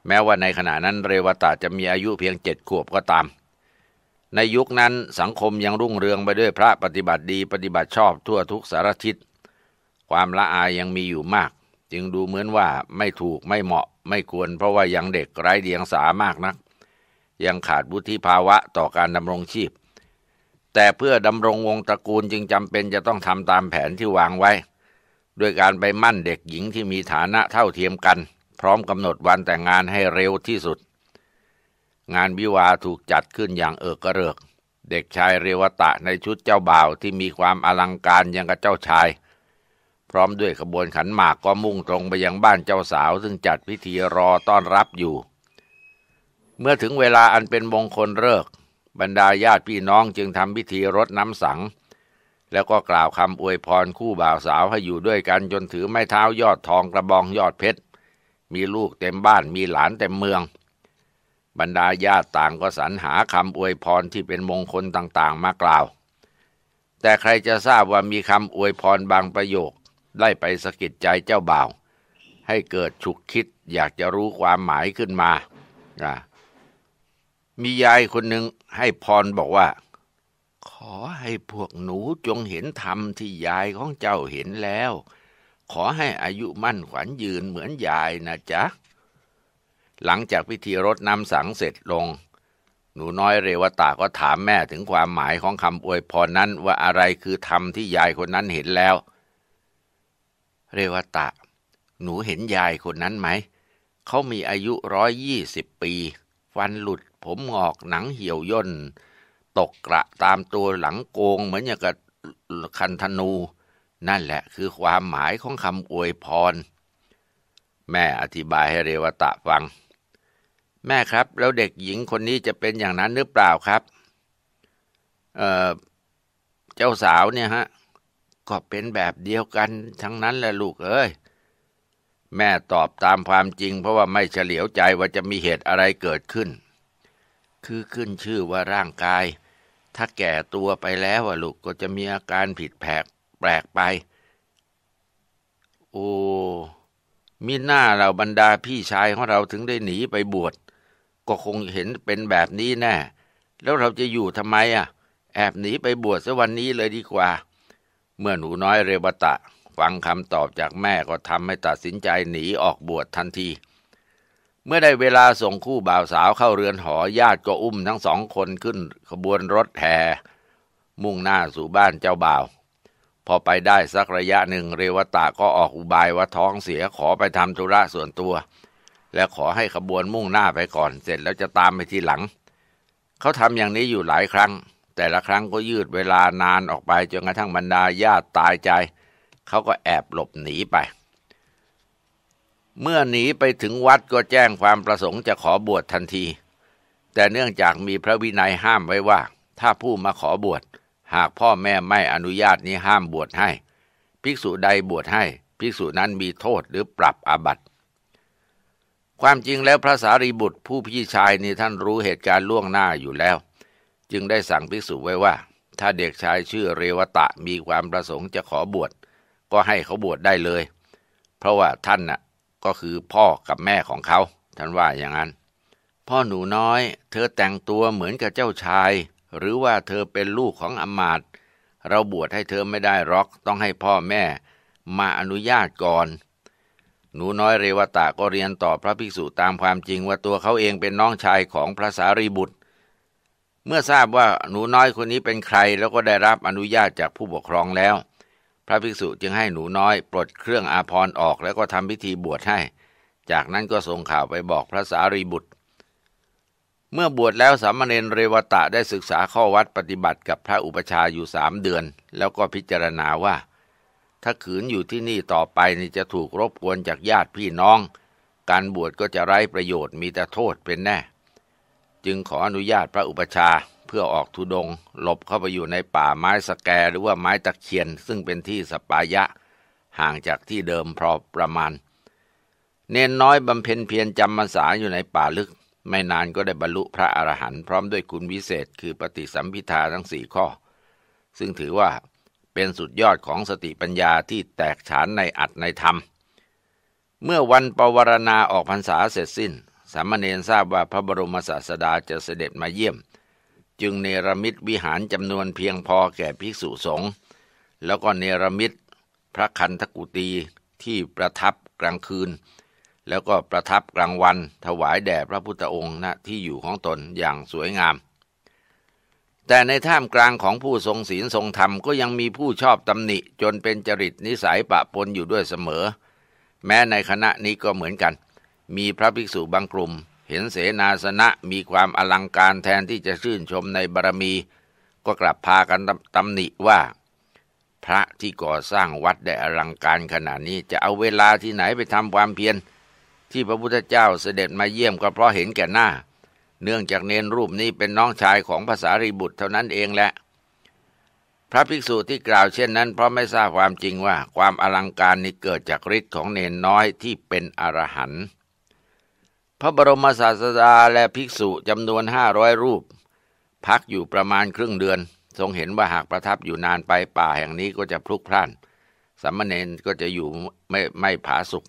แม้ว่าในขณะนั้นเรวตะจะมีอายุเพียงเจ็ดขวบก็ตาม ในยุคนั้นสังคมยังรุ่งเรืองไปด้วยพระปฏิบัติดีปฏิบัติชอบทั่วทุกสารทิศความละอายยังมีอยู่มาก จึงดูเหมือนว่าไม่ถูกไม่เหมาะไม่ควรเพราะว่ายังเด็กไร้เดียงสามากนัก ยังขาดวุฒิภาวะต่อการดำรงชีพ แต่เพื่อดำรงวงตระกูลจึงจำเป็นจะต้องทำตามแผนที่วางไว้ ด้วยการไปมั่นเด็กหญิงที่มีฐานะเท่าเทียมกัน พร้อมกำหนดวันแต่งงานให้เร็วที่สุด งานวิวาถูกจัดขึ้นอย่างเอิกกระเริก เด็กชายเรวตะในชุดเจ้าบ่าวที่มีความอลังการยังกับเจ้าชาย พร้อมด้วยขบวนขันหมากก็มุ่งตรงไปยังบ้านเจ้าสาว ซึ่งจัดพิธีรอต้อนรับอยู่ เมื่อถึงเวลาอันเป็นมงคลเลิกบรรดาญาติพี่น้องจึงทำพิธีรดน้ำสัง แล้วก็กล่าวคำอวยพรคู่บ่าวสาวให้อยู่ด้วยกันจนถือไม้เท้ายอดทองกระบองยอดเพชร มีลูกเต็มบ้านมีหลานเต็มเมือง บรรดาญาติต่างก็สรรหาคำอวยพรที่เป็นมงคลต่างๆ มากล่าว แต่ใครจะทราบว่ามีคำอวยพรบางประโยค ได้ไปสะกิดใจเจ้าบ่าว ให้เกิดฉุกคิดอยากจะรู้ความหมายขึ้นมาอ่ามียายคนหนึ่งให้พรบอกว่า ขอให้พวกหนูจงเห็นธรรมที่ยายของเจ้าเห็นแล้ว ขอให้อายุมั่นขวัญยืนเหมือนยายนะจ๊ะ หลังจากพิธีรดน้ำสังเสร็จลง หนูน้อยเรวตาก็ถามแม่ถึงความหมายของคำอวยพรนั้นว่าอะไรคือธรรมที่ยายคนนั้นเห็นแล้ว เรวตะ หนูเห็นยายคนนั้นไหม เขามีอายุร้อยยี่สิบปี ฟันหลุดผมงอกหนังเหี่ยวย่น ตกกระตามตัวหลังโกงเหมือนอย่างกับคันธนู นั่นแหละคือความหมายของคำอวยพร แม่อธิบายให้เรวตะฟัง แม่ครับ แล้วเด็กหญิงคนนี้จะเป็นอย่างนั้นหรือเปล่าครับ เอ่อ เจ้าสาวเนี่ยฮะ ก็เป็นแบบเดียวกันทั้งนั้นแหละลูกเอ้ย แม่ตอบตามความจริง เพราะว่าไม่เฉลียวใจว่าจะมีเหตุอะไรเกิดขึ้น คือขึ้นชื่อว่าร่างกาย ถ้าแก่ตัวไปแล้วอะลูกก็จะมีอาการผิดแผกแปลกไป โอ้มีหน้าเราบรรดาพี่ชายของเราถึงได้หนีไปบวช ก็คงเห็นเป็นแบบนี้แน่ แล้วเราจะอยู่ทำไมอะ แอบหนีไปบวชซะวันนี้เลยดีกว่า เมื่อหนูน้อยเรวตะ ฟังคำตอบจากแม่ก็ทำให้ตัดสินใจหนีออกบวชทันที เมื่อได้เวลาส่งคู่บ่าวสาวเข้าเรือนหอญาติก็อุ้มทั้งสองคนขึ้นขบวนรถแห่มุ่งหน้าสู่บ้านเจ้าบ่าว พอไปได้สักระยะหนึ่งเรวตะก็ออกอุบายว่าท้องเสียขอไปทำธุระส่วนตัว และขอให้ขบวนมุ่งหน้าไปก่อน เสร็จแล้วจะตามไปทีหลัง เขาทำอย่างนี้อยู่หลายครั้ง แต่ละครั้งก็ยืดเวลานานออกไปจนกระทั่งบรรดาญาติตายใจเขาก็แอบหลบหนีไป เมื่อหนีไปถึงวัดก็แจ้งความประสงค์จะขอบวชทันที แต่เนื่องจากมีพระวินัยห้ามไว้ว่า ถ้าผู้มาขอบวช หากพ่อแม่ไม่อนุญาตนี้ห้ามบวชให้ ภิกษุใดบวชให้ ภิกษุนั้นมีโทษหรือปรับอาบัติความจริงแล้วพระสารีบุตรผู้พี่ชายนี่ท่านรู้เหตุการณ์ล่วงหน้าอยู่แล้ว จึงได้สั่งภิกษุไว้ว่า ถ้าเด็กชายชื่อเรวตะมีความประสงค์จะขอบวช ก็ให้เขาบวชได้เลย เพราะว่าท่านน่ะก็คือพ่อกับแม่ของเขา ท่านว่าอย่างนั้น พ่อหนูน้อย เธอแต่งตัวเหมือนกับเจ้าชาย หรือว่าเธอเป็นลูกของอมาตเราบวชให้เธอไม่ได้หรอกต้องให้พ่อแม่ มาอนุญาตก่อนหนูน้อยเรวตะก็เรียนต่อพระภิกษุตามความจริงว่าตัวเขาเองเป็นน้องชายของพระสารีบุตร เมื่อทราบว่าหนูน้อยคนนี้เป็นใครแล้วก็ได้รับอนุญาตจากผู้ปกครองแล้ว พระภิกษุจึงให้หนูน้อยปลดเครื่องอาภรณ์ออกแล้วก็ทำพิธีบวชให้ จากนั้นก็ส่งข่าวไปบอกพระสารีบุตร เมื่อบวชแล้วสามเณรเรวตะได้ศึกษาข้อวัดปฏิบัติกับพระอุปชาอยู่สามเดือน แล้วก็พิจารณาว่า ถ้าขืนอยู่ที่นี่ต่อไปนี่จะถูกรบกวนจากญาติพี่น้อง การบวชก็จะไร้ประโยชน์มีแต่โทษเป็นแน่ จึงขออนุญาตพระอุปชาเพื่อออกทุดง หลบเข้าไปอยู่ในป่าไม้สแกหรือว่าไม้ตะเคียน ซึ่งเป็นที่สปายะ ห่างจากที่เดิมพอประมาณ เนนน้อยบำเพ็ญเพียรจำพรรษาอยู่ในป่าลึก ไม่นานก็ได้บรรลุพระอรหันต์พร้อมด้วยคุณวิเศษคือปฏิสัมพิทาทั้งสี่ข้อ ซึ่งถือว่าเป็นสุดยอดของสติปัญญาที่แตกฉานในอัตในธรรม เมื่อวันปวารณาออกพรรษาเสร็จสิ้น สามเณรทราบว่าพระบรมศาสดาจะเสด็จมาเยี่ยม จึงเนรมิตวิหารจำนวนเพียงพอแก่ภิกษุสงฆ์แล้วก็เนรมิตพระคันธกุตีที่ประทับกลางคืน แล้วก็ประทับกลางวันถวายแด่พระพุทธองค์ณที่อยู่ของตนอย่างสวยงาม แต่ในท่ามกลางของผู้ทรงศีลทรงธรรมก็ยังมีผู้ชอบตำหนิจนเป็นจริตนิสัยปะปนอยู่ด้วยเสมอ แม้ในคณะนี้ก็เหมือนกัน มีพระภิกษุบางกลุ่ม เห็นเสนาสนะมีความอลังการแทนที่จะชื่นชมในบารมี ก็กลับพากันตำหนิว่า พระที่ก่อสร้างวัดได้อลังการขนาดนี้จะเอาเวลาที่ไหนไปทำความเพียรที่พระพุทธเจ้าเสด็จมาเยี่ยมก็เพราะเห็นแก่หน้า เนื่องจากเนนรูปนี้เป็นน้องชายของภาษารีบุตรเท่านั้นเองแหละพระภิกษุที่กล่าวเช่นนั้น เพราะไม่ทราบความจริงว่าความอลังการนี้เกิดจากฤทธิ์ของเนนน้อยที่เป็นอรหันต์ พระบรมศาสดาและภิกษุจำนวนห้าร้อยรูป พักอยู่ประมาณครึ่งเดือน ทรงเห็นว่าหากประทับอยู่นานไปป่าแห่งนี้ก็จะพลุกพล่านสามเณรก็จะอยู่ไม่ไม่ผาสุก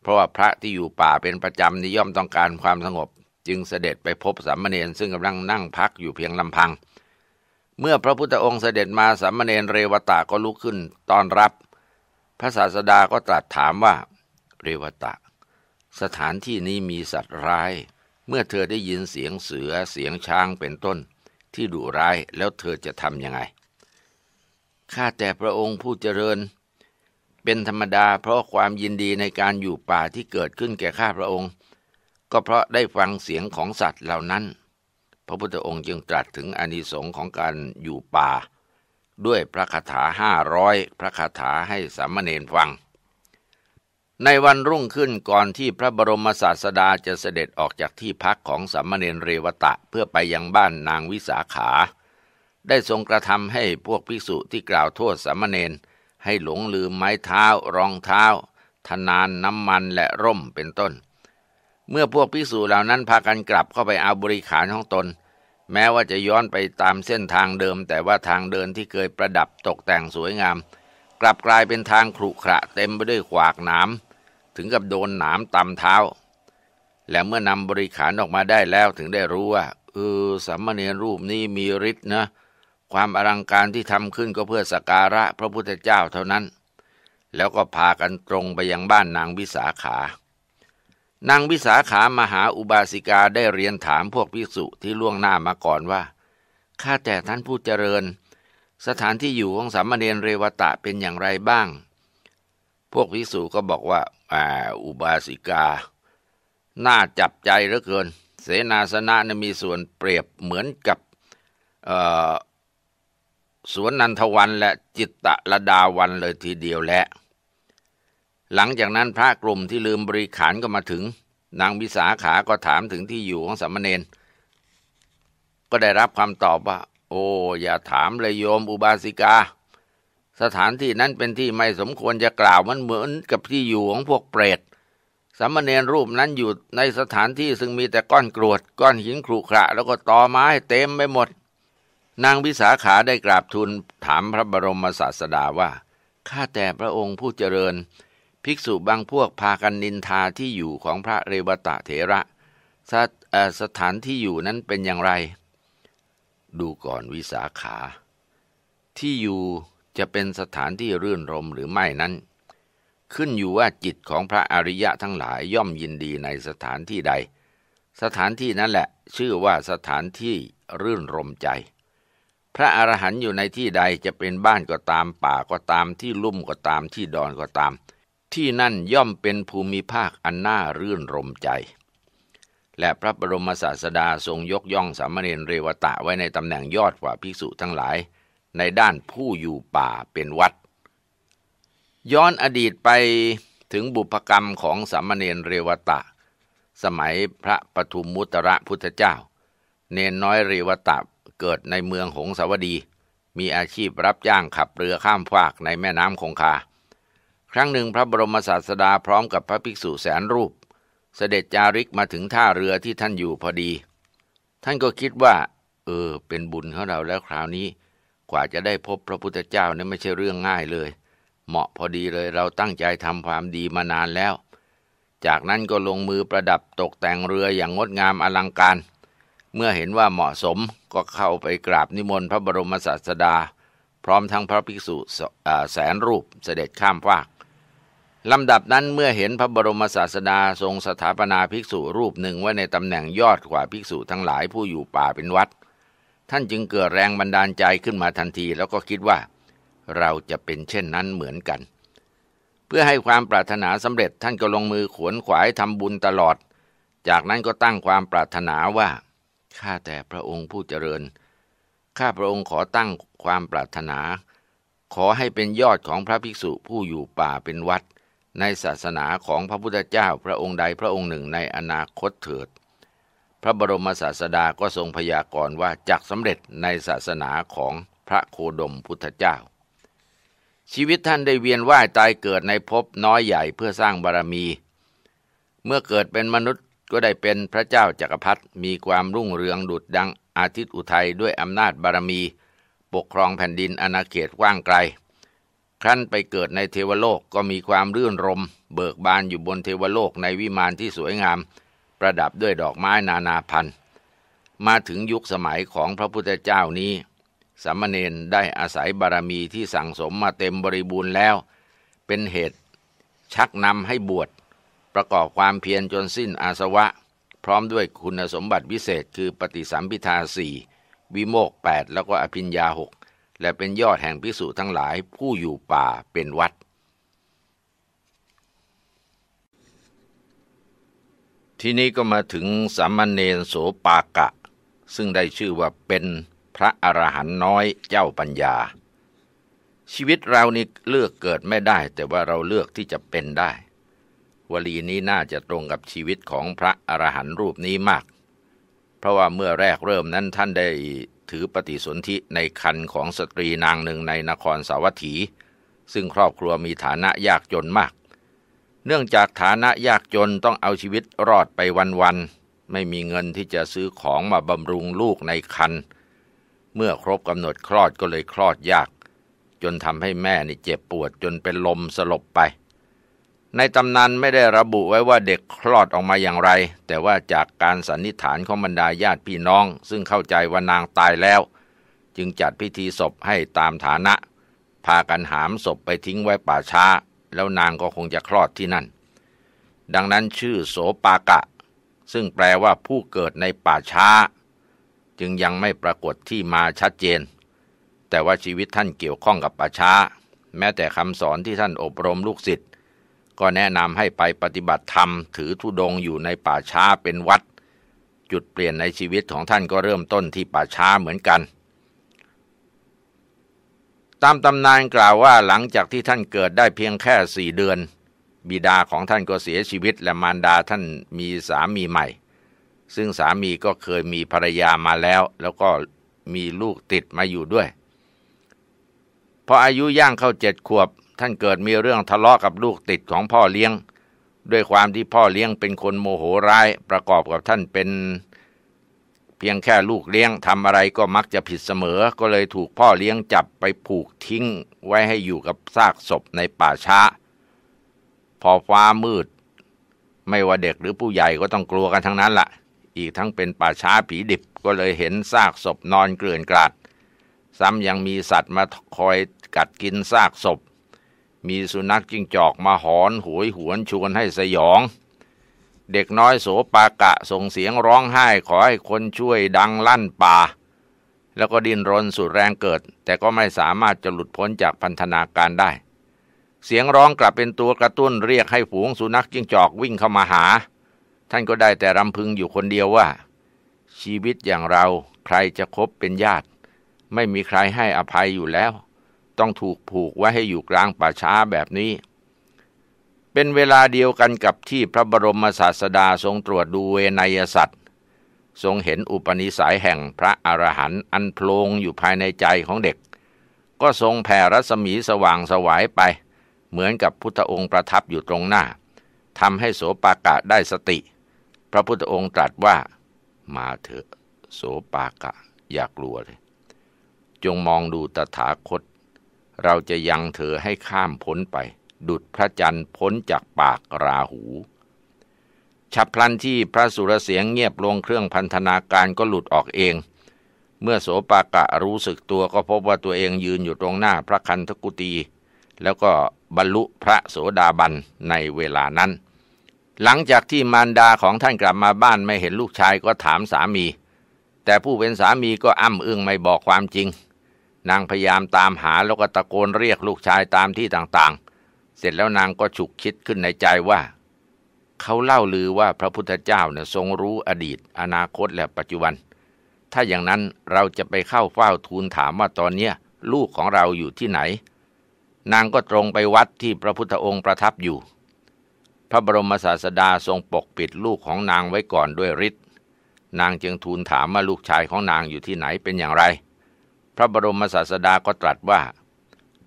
เพราะว่าพระที่อยู่ป่าเป็นประจำนิย่อมต้องการความสงบ จึงเสด็จไปพบสามเณรซึ่งกำลังนั่งพักอยู่เพียงลำพัง เมื่อพระพุทธองค์เสด็จมาสามเณรเรวตะก็ลุกขึ้นต้อนรับ พระศาสดาก็ตรัสถามว่า เรวตะ สถานที่นี้มีสัตว์ร้าย เมื่อเธอได้ยินเสียงเสือเสียงช้างเป็นต้น ที่ดุร้ายแล้วเธอจะทำยังไงข้าแต่พระองค์ผู้เจริญ เป็นธรรมดาเพราะความยินดีในการอยู่ป่าที่เกิดขึ้นแก่ข้าพระองค์ ก็เพราะได้ฟังเสียงของสัตว์เหล่านั้น พระพุทธองค์จึงตรัสถึงอานิสงส์ของการอยู่ป่า ด้วยพระคาถาห้าร้อยพระคาถาให้สามเณรฟัง ในวันรุ่งขึ้นก่อนที่พระบรมศาสดาจะเสด็จออกจากที่พักของสามเณรเรวตะเพื่อไปยังบ้านนางวิสาขา ได้ทรงกระทำให้พวกภิกษุที่กล่าวโทษสามเณรให้หลงลืมไม้เท้ารองเท้าธนานน้ำมันและร่มเป็นต้น เมื่อพวกภิกษุเหล่านั้นพากันกลับเข้าไปเอาบริขารของตน แม้ว่าจะย้อนไปตามเส้นทางเดิม แต่ว่าทางเดินที่เคยประดับตกแต่งสวยงาม กลับกลายเป็นทางขรุขระเต็มไปด้วยขวากหนาม ถึงกับโดนหนามตำเท้า และเมื่อนำบริขารออกมาได้แล้วถึงได้รู้ว่าเออสามเณรรูปนี้มีฤทธิ์นะ ความอลังการที่ทำขึ้นก็เพื่อสการะพระพุทธเจ้าเท่านั้น แล้วก็พากันตรงไปยังบ้านนางวิสาขานางวิสาขามหาอุบาสิกาได้เรียนถามพวกภิกษุที่ล่วงหน้ามาก่อนว่า ข้าแต่ท่านผู้เจริญ สถานที่อยู่ของสามเณรเรวตะเป็นอย่างไรบ้าง พวกภิกษุก็บอกว่าอ่าอุบาสิกา น่าจับใจเหลือเกิน เสนาสนะนะมีส่วนเปรียบเหมือนกับสวนนันทวันและจิตตะระดาวันเลยทีเดียวแหละหลังจากนั้นพระกลุ่มที่ลืมบริขารก็มาถึง นางวิสาขาก็ถามถึงที่อยู่ของสามเณรก็ได้รับคำตอบว่า โอ้ อย่าถามเลยโยมอุบาสิกา สถานที่นั้นเป็นที่ไม่สมควรจะกล่าวมันเหมือนกับที่อยู่ของพวกเปรตสามเณรรูปนั้นอยู่ในสถานที่ซึ่งมีแต่ก้อนกรวด ก้อนหินครุขระ แล้วก็ตอไม้เต็มไปหมด นางวิสาขาได้กราบทูลถามพระบรมศาสดาว่า ข้าแต่พระองค์ผู้เจริญ ภิกษุบางพวกพากันนินทาที่อยู่ของพระเรวตะเถระสสถานที่อยู่นั้นเป็นอย่างไร ดูก่อนวิสาขา ที่อยู่ จะเป็นสถานที่รื่นรมหรือไม่นั้น ขึ้นอยู่ว่าจิตของพระอริยะทั้งหลายย่อมยินดีในสถานที่ใด สถานที่นั้นแหละชื่อว่าสถานที่รื่นรมใจพระอรหันต์อยู่ในที่ใดจะเป็นบ้านก็ตามป่าก็ตามที่ลุ่มก็ตามที่ดอนก็ตาม ที่นั่นย่อมเป็นภูมิภาคอันน่ารื่นรมใจ และพระบรมศาสดาทรงยกย่องสามเณรเรวตะไว้ในตำแหน่งยอดกว่าภิกษุทั้งหลาย ในด้านผู้อยู่ป่าเป็นวัด ย้อนอดีตไปถึงบุพกรรมของสามเณรเรวตะ สมัยพระปทุมมุตระพุทธเจ้า เนนน้อยเรวตะเกิดในเมืองหงสาวดี มีอาชีพรับจ้างขับเรือข้ามฟากในแม่น้ำคงคา ครั้งหนึ่งพระบรมศาสดาพร้อมกับพระภิกษุแสนรูป เสด็จจาริกมาถึงท่าเรือที่ท่านอยู่พอดี ท่านก็คิดว่า เออ เป็นบุญของเราแล้วคราวนี้ กว่าจะได้พบพระพุทธเจ้านี่ไม่ใช่เรื่องง่ายเลย เหมาะพอดีเลยเราตั้งใจทำความดีมานานแล้ว จากนั้นก็ลงมือประดับตกแต่งเรืออย่างงดงามอลังการ เมื่อเห็นว่าเหมาะสมก็เข้าไปกราบนิมนต์พระบรมศาสดา พร้อมทั้งพระภิกษุแสนรูปเสด็จข้ามฟากลำดับนั้นเมื่อเห็นพระบรมศาสดาทรงสถาปนาภิกษุรูปหนึ่งไว้ในตำแหน่งยอดกว่าภิกษุทั้งหลายผู้อยู่ป่าเป็นวัด ท่านจึงเกิดแรงบันดาลใจขึ้นมาทันที แล้วก็คิดว่า เราจะเป็นเช่นนั้นเหมือนกัน เพื่อให้ความปรารถนาสำเร็จท่านก็ลงมือขวนขวายทำบุญตลอด จากนั้นก็ตั้งความปรารถนาว่าข้าแต่พระองค์ผู้เจริญข้าพระองค์ขอตั้งความปรารถนา ขอให้เป็นยอดของพระภิกษุผู้อยู่ป่าเป็นวัด ในศาสนาของพระพุทธเจ้าพระองค์ใดพระองค์หนึ่งในอนาคตเถิด พระบรมศาสดาก็ทรงพยากรณ์ว่าจักสำเร็จในศาสนาของพระโคดมพุทธเจ้า ชีวิตท่านได้เวียนว่ายตายเกิดในภพน้อยใหญ่เพื่อสร้างบารมี เมื่อเกิดเป็นมนุษย์ก็ได้เป็นพระเจ้าจากักรพรรดิมีความรุ่งเรืองดุดดังอาทิตย์อุทัยด้วยอำนาจบารมี ปกครองแผ่นดินอาณาเขตกว้างไกล ครั้นไปเกิดในเทวโลกก็มีความรื่นรม เบิกบานอยู่บนเทวโลกในวิมานที่สวยงาม ประดับด้วยดอกไม้นานาพันธุ์ มาถึงยุคสมัยของพระพุทธเจ้านี้สามเณรได้อาศัยบารมีที่สั่งสมมาเต็มบริบูรณ์แล้ว เป็นเหตุชักนำให้บวช ประกอบความเพียรจนสิ้นอาสวะ พร้อมด้วยคุณสมบัติวิเศษคือปฏิสัมพิทาสี่วิโมกแปดแล้วก็อภิญญาหกและเป็นยอดแห่งพิสูจทั้งหลายผู้อยู่ป่าเป็นวัด ทีนี้ก็มาถึงสามเณรโสปากะ ซึ่งได้ชื่อว่าเป็นพระอรหันต์น้อยเจ้าปัญญา ชีวิตเรานี่เลือกเกิดไม่ได้ แต่ว่าเราเลือกที่จะเป็นได้ วลีนี้น่าจะตรงกับชีวิตของพระอรหันต์รูปนี้มาก เพราะว่าเมื่อแรกเริ่มนั้นท่านได้ถือปฏิสนธิในคันของสตรีนางหนึ่งในนครสาวัตถี ซึ่งครอบครัวมีฐานะยากจนมาก เนื่องจากฐานะยากจนต้องเอาชีวิตรอดไปวันๆ ไม่มีเงินที่จะซื้อของมาบำรุงลูกในคัน เมื่อครบกำหนดคลอดก็เลยคลอดยาก จนทำให้แม่นี่เจ็บปวดจนเป็นลมสลบไป ในตำนานไม่ได้ระบุไว้ว่าเด็กคลอดออกมาอย่างไร แต่ว่าจากการสันนิษฐานของบรรดาญาติพี่น้อง ซึ่งเข้าใจว่านางตายแล้ว จึงจัดพิธีศพให้ตามฐานะ พากันหามศพไปทิ้งไว้ป่าช้า แล้วนางก็คงจะคลอดที่นั่น ดังนั้นชื่อโสปากะ ซึ่งแปลว่าผู้เกิดในป่าช้า จึงยังไม่ปรากฏที่มาชัดเจน แต่ว่าชีวิตท่านเกี่ยวข้องกับป่าช้า แม้แต่คำสอนที่ท่านอบรมลูกศิษย์ก็แนะนำให้ไปปฏิบัติธรรม ถือธุดงอยู่ในป่าช้าเป็นวัด จุดเปลี่ยนในชีวิตของท่านก็เริ่มต้นที่ป่าช้าเหมือนกัน ตามตำนานกล่าวว่าหลังจากที่ท่านเกิดได้เพียงแค่สี่เดือน บิดาของท่านก็เสียชีวิตและมารดาท่านมีสามีใหม่ ซึ่งสามีก็เคยมีภรรยามาแล้ว แล้วก็มีลูกติดมาอยู่ด้วย พออายุย่างเข้าเจ็ดขวบ ท่านเกิดมีเรื่องทะเลาะกับลูกติดของพ่อเลี้ยง ด้วยความที่พ่อเลี้ยงเป็นคนโมโหร้ายประกอบกับท่านเป็น เพียงแค่ลูกเลี้ยงทำอะไรก็มักจะผิดเสมอ ก็เลยถูกพ่อเลี้ยงจับไปผูกทิ้ง ไว้ให้อยู่กับซากศพในป่าช้า พอฟ้ามืด ไม่ว่าเด็กหรือผู้ใหญ่ก็ต้องกลัวกันทั้งนั้นละ่ะ อีกทั้งเป็นป่าช้าผีดิบก็เลยเห็นซากศพนอนเกลื่อนกลาด ซ้ำยังมีสัตว์มาคอยกัดกินซากศพ มีสุนัขจิ้งจอกมาหอนหวยหวนชวนให้สยอง เด็กน้อยโสปากะส่งเสียงร้องไห้ขอให้คนช่วยดังลั่นป่า แล้วก็ดิ้นรนสุดแรงเกิด แต่ก็ไม่สามารถจะหลุดพ้นจากพันธนาการได้ เสียงร้องกลับเป็นตัวกระตุ้นเรียกให้ฝูงสุนัขจิ้งจอกวิ่งเข้ามาหา ท่านก็ได้แต่รำพึงอยู่คนเดียวว่า ชีวิตอย่างเราใครจะคบเป็นญาติ ไม่มีใครให้อภัยอยู่แล้ว ต้องถูกผูกไว้ให้อยู่กลางป่าช้าแบบนี้ เป็นเวลาเดียวกันกับที่พระบรมศาสดาทรงตรวจดูเวนยสัตว์ ทรงเห็นอุปนิสัยแห่งพระอรหันต์อันโพลงอยู่ภายในใจของเด็ก ก็ทรงแผ่รัศมีสว่างสวายไป เหมือนกับพุทธองค์ประทับอยู่ตรงหน้าทำให้โสปากะได้สติ พระพุทธองค์ตรัสว่า มาเถอะโสปากะ อย่ากลัวเลย จงมองดูตถาคต เราจะยังเธอให้ข้ามพ้นไป ดุดพระจันทร์พ้นจากปากราหู ฉับพลันที่พระสุรเสียงเงียบลงเครื่องพันธนาการก็หลุดออกเอง เมื่อโสปากะรู้สึกตัวก็พบว่าตัวเองยืนอยู่ตรงหน้าพระคันธกุตี แล้วก็บรรลุพระโสดาบันในเวลานั้น หลังจากที่มารดาของท่านกลับมาบ้านไม่เห็นลูกชายก็ถามสามี แต่ผู้เป็นสามีก็อ้ำอึ้งไม่บอกความจริงนางพยายามตามหาแล้วก็ตะโกนเรียกลูกชายตามที่ต่าง เสร็จแล้วนางก็ฉุกคิดขึ้นในใจว่า เขาเล่าลือว่าพระพุทธเจ้าเนี่ยทรงรู้อดีต อนาคตและปัจจุบัน ถ้าอย่างนั้นเราจะไปเข้าเฝ้าทูลถามว่าตอนเนี้ยลูกของเราอยู่ที่ไหน นางก็ตรงไปวัดที่พระพุทธองค์ประทับอยู่ พระบรมศาสดาทรงปกปิดลูกของนางไว้ก่อนด้วยฤทธิ์นางจึงทูลถามว่าลูกชายของนางอยู่ที่ไหนเป็นอย่างไร พระบรมศาสดาก็ตรัสว่า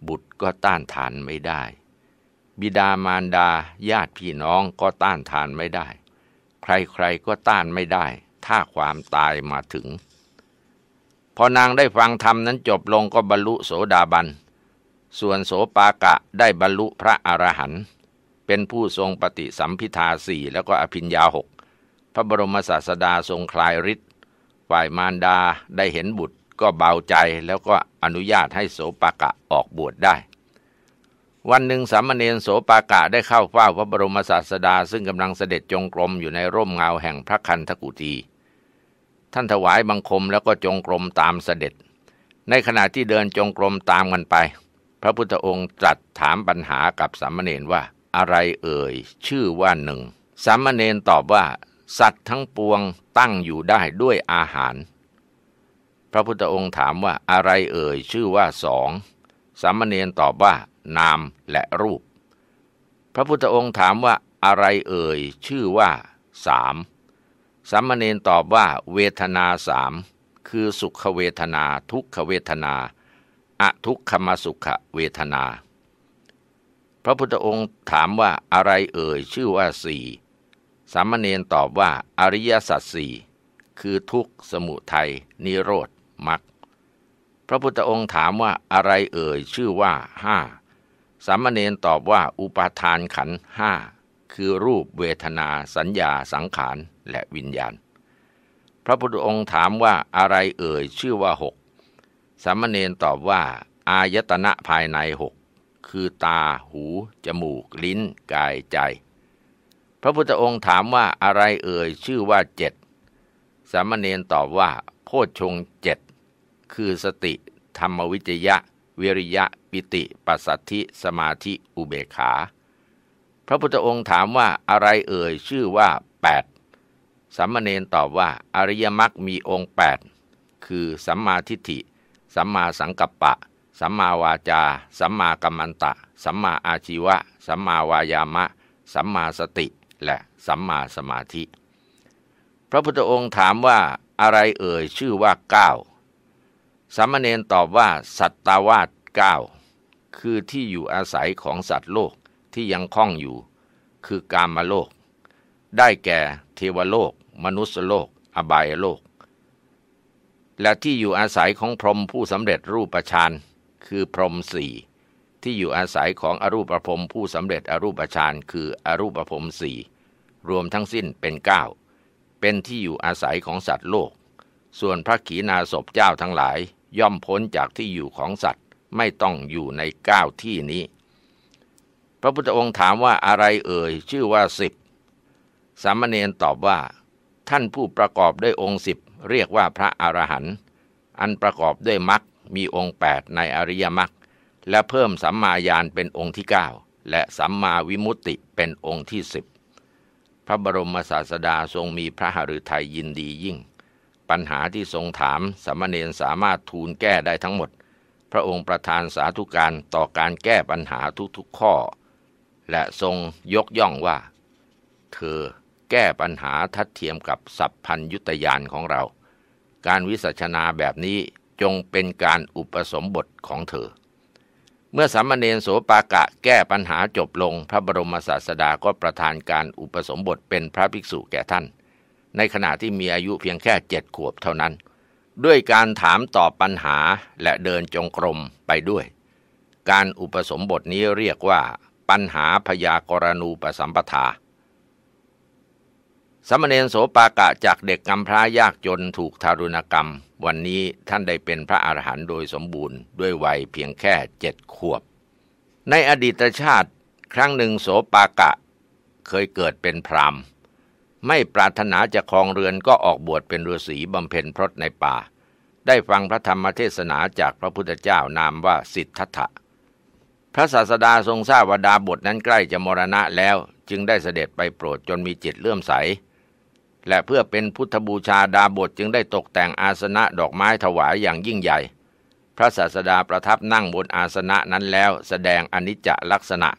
บุตรก็ต้านทานไม่ได้ บิดามารดาญาติพี่น้องก็ต้านทานไม่ได้ ใครๆก็ต้านไม่ได้ ถ้าความตายมาถึง พอนางได้ฟังธรรมนั้นจบลงก็บรรลุโสดาบัน ส่วนโสปากะได้บรรลุพระอรหันต์เป็นผู้ทรงปฏิสัมพิทาสี่แล้วก็อภิญญาหกพระบรมศาสดาทรงคลายฤทธิ์ฝ่ายมารดาได้เห็นบุตรก็เบาใจแล้วก็อนุญาตให้โสปากะออกบวชได้ วันหนึ่งสามเณรโสปากะได้เข้าเฝ้าพระบรมศาสดา ซึ่งกำลังเสด็จจงกรมอยู่ในร่มเงาแห่งพระคันธกุฏีท่านถวายบังคมแล้วก็จงกรมตามเสด็จ ในขณะที่เดินจงกรมตามกันไป พระพุทธองค์ตรัสถามปัญหากับสามเณรว่า อะไรเอ่ย ชื่อว่าหนึ่งสามเณรตอบว่า สัตว์ทั้งปวงตั้งอยู่ได้ด้วยอาหาร พระพุทธองค์ถามว่าอะไรเอ่ย ชื่อว่าสองสามเณรตอบว่า นามและรูป พระพุทธองค์ถามว่าอะไรเอ่ย ชื่อว่าสามสามเณรตอบว่า เวทนาสามคือสุขเวทนา ทุกขเวทนาอทุกขมสุขเวทนา พระพุทธองค์ถามว่าอะไรเอ่ย ชื่อว่าสี่สามเณรตอบว่า อริยสัจสี่คือทุกขสมุทัยนิโรธมรรคพระพุทธองค์ถามว่าอะไรเอ่ย ชื่อว่าห้า สามเณรตอบว่าอุปาทานขันห้าคือรูปเวทนาสัญญาสังขารและวิญญาณ พระพุทธองค์ถามว่าอะไรเอ่ยชื่อว่าหกสามเณรตอบว่า อายตนะภายในหกคือตาหู จมูก ลิ้น กายใจ พระพุทธองค์ถามว่าอะไรเอ่ยชื่อว่าเจ็ดสามเณรตอบว่า โพชฌงเจ็ดคือสติ ธรรมวิจยะ วิริยะ ปิติปัสสัทธิสมาธิอุเบขา พระพุทธองค์ถามว่าอะไรเอ่ยชื่อว่าแปดสัมมาเนนตอบว่าอริยมรรคมีองค์แปดคือสัมมาทิฏฐิ สัมมาสังกัปปะ สัมมาวาจา สัมมากัมมันตะ สัมมาอาชีวะ สัมมาวายามะ สัมมาสติ และสัมมาสมาธิ พระพุทธองค์ถามว่าอะไรเอ่ยชื่อว่าเก้าสามเณรตอบว่า สัตตาวาสเก้า คือที่อยู่อาศัยของสัตว์โลกที่ยังคล่องอยู่ คือกามโลก ได้แก่เทวโลก มนุษยโลก อบายโลก และที่อยู่อาศัยของพรหมผู้สำเร็จรูปฌานคือพรหมสี่ที่อยู่อาศัยของอรูปพรหมผู้สำเร็จอรูปฌานคืออรูปพรหมสี่รวมทั้งสิ้นเป็นเก้าเป็นที่อยู่อาศัยของสัตว์โลก ส่วนพระขีณาสพเจ้าทั้งหลายย่อมพ้นจากที่อยู่ของสัตว์ ไม่ต้องอยู่ในเก้าที่นี้ พระพุทธองค์ถามว่าอะไรเอ่ย ชื่อว่าสิบสามเณรตอบว่า ท่านผู้ประกอบด้วยองค์สิบเรียกว่าพระอรหันต์อันประกอบด้วยมรรคมีองค์แปดในอริยมรรคและเพิ่มสัมมาญาณเป็นองค์ที่เก้าและสัมมาวิมุตติเป็นองค์ที่สิบพระบรมศาสดาทรงมีพระหฤทัยยินดียิ่ง ปัญหาที่ทรงถามสมณเณรสามารถทูลแก้ได้ทั้งหมด พระองค์ประทานสาธุการต่อการแก้ปัญหาทุกๆข้อ และทรงยกย่องว่า เธอแก้ปัญหาทัดเทียมกับสัพพัญยุตยานของเรา การวิสัชนาแบบนี้จงเป็นการอุปสมบทของเธอ เมื่อสามเณรโสปากะแก้ปัญหาจบลง พระบรมศาสดาก็ประทานการอุปสมบทเป็นพระภิกษุแก่ท่าน ในขณะที่มีอายุเพียงแค่เจ็ดขวบเท่านั้น ด้วยการถามตอบปัญหาและเดินจงกรมไปด้วย การอุปสมบทนี้เรียกว่า ปัญหาพยากรณูปสัมปทา สมณเณรโสปากะจากเด็กกำพร้ายากจนถูกทารุณกรรม วันนี้ท่านได้เป็นพระอาหารหันต์โดยสมบูรณ์ด้วยวัยเพียงแค่เจ็ดขวบ ในอดีตชาติครั้งหนึ่งโสปากะ เคยเกิดเป็นพราม ไม่ปรารถนาจะครองเรือนก็ออกบวชเป็นฤาษีบำเพ็ญพรตในป่า ได้ฟังพระธรรมเทศนาจากพระพุทธเจ้านามว่าสิทธัตถะ พระศาสดาทรงทราบว่าดาบทนั้นใกล้จะมรณะแล้ว จึงได้เสด็จไปโปรดจนมีจิตเลื่อมใส และเพื่อเป็นพุทธบูชาดาบทจึงได้ตกแต่งอาสนะดอกไม้ถวายอย่างยิ่งใหญ่ พระศาสดาประทับนั่งบนอาสนะนั้นแล้วแสดงอนิจจลักษณะ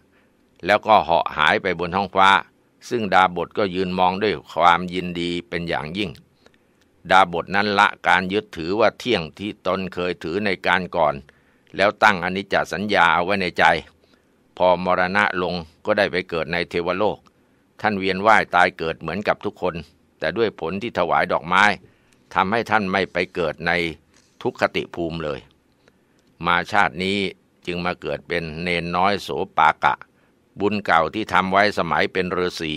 แล้วก็เหาะหายไปบนท้องฟ้า ซึ่งดาบทก็ยืนมองด้วยความยินดีเป็นอย่างยิ่ง ดาบทนั้นละการยึดถือว่าเที่ยงที่ตนเคยถือในการก่อน แล้วตั้งอนิจจสัญญาเอาไว้ในใจ พอมรณะลงก็ได้ไปเกิดในเทวโลก ท่านเวียนว่ายตายเกิดเหมือนกับทุกคน แต่ด้วยผลที่ถวายดอกไม้ทำให้ท่านไม่ไปเกิดในทุกขติภูมิเลย มาชาตินี้จึงมาเกิดเป็นเนนน้อยโสปากะ บุญเก่าที่ทำไว้สมัยเป็นฤาษี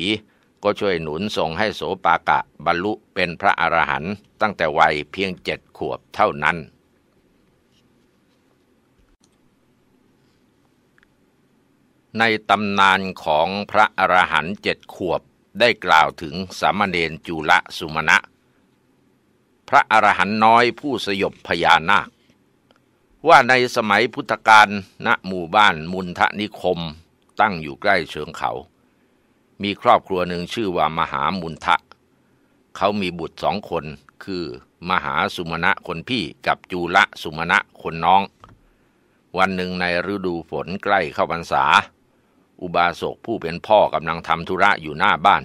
ก็ช่วยหนุนส่งให้โสปากะบรรลุเป็นพระอรหันต์ตั้งแต่วัยเพียงเจ็ดขวบเท่านั้น ในตำนานของพระอรหันต์เจ็ดขวบได้กล่าวถึงสามเณรจุลสุมาณะ พระอรหันต์น้อยผู้สยบพญานาค ว่าในสมัยพุทธกาลณหมู่บ้านมุนทนิคม ตั้งอยู่ใกล้เชิงเขา มีครอบครัวหนึ่งชื่อว่ามหามุนทะ เขามีบุตรสองคนคือมหาสุมาณะคนพี่กับจูละสุมาณะคนน้อง วันหนึ่งในฤดูฝนใกล้เข้าพรรษา อุบาสกผู้เป็นพ่อกำลังทำธุระอยู่หน้าบ้าน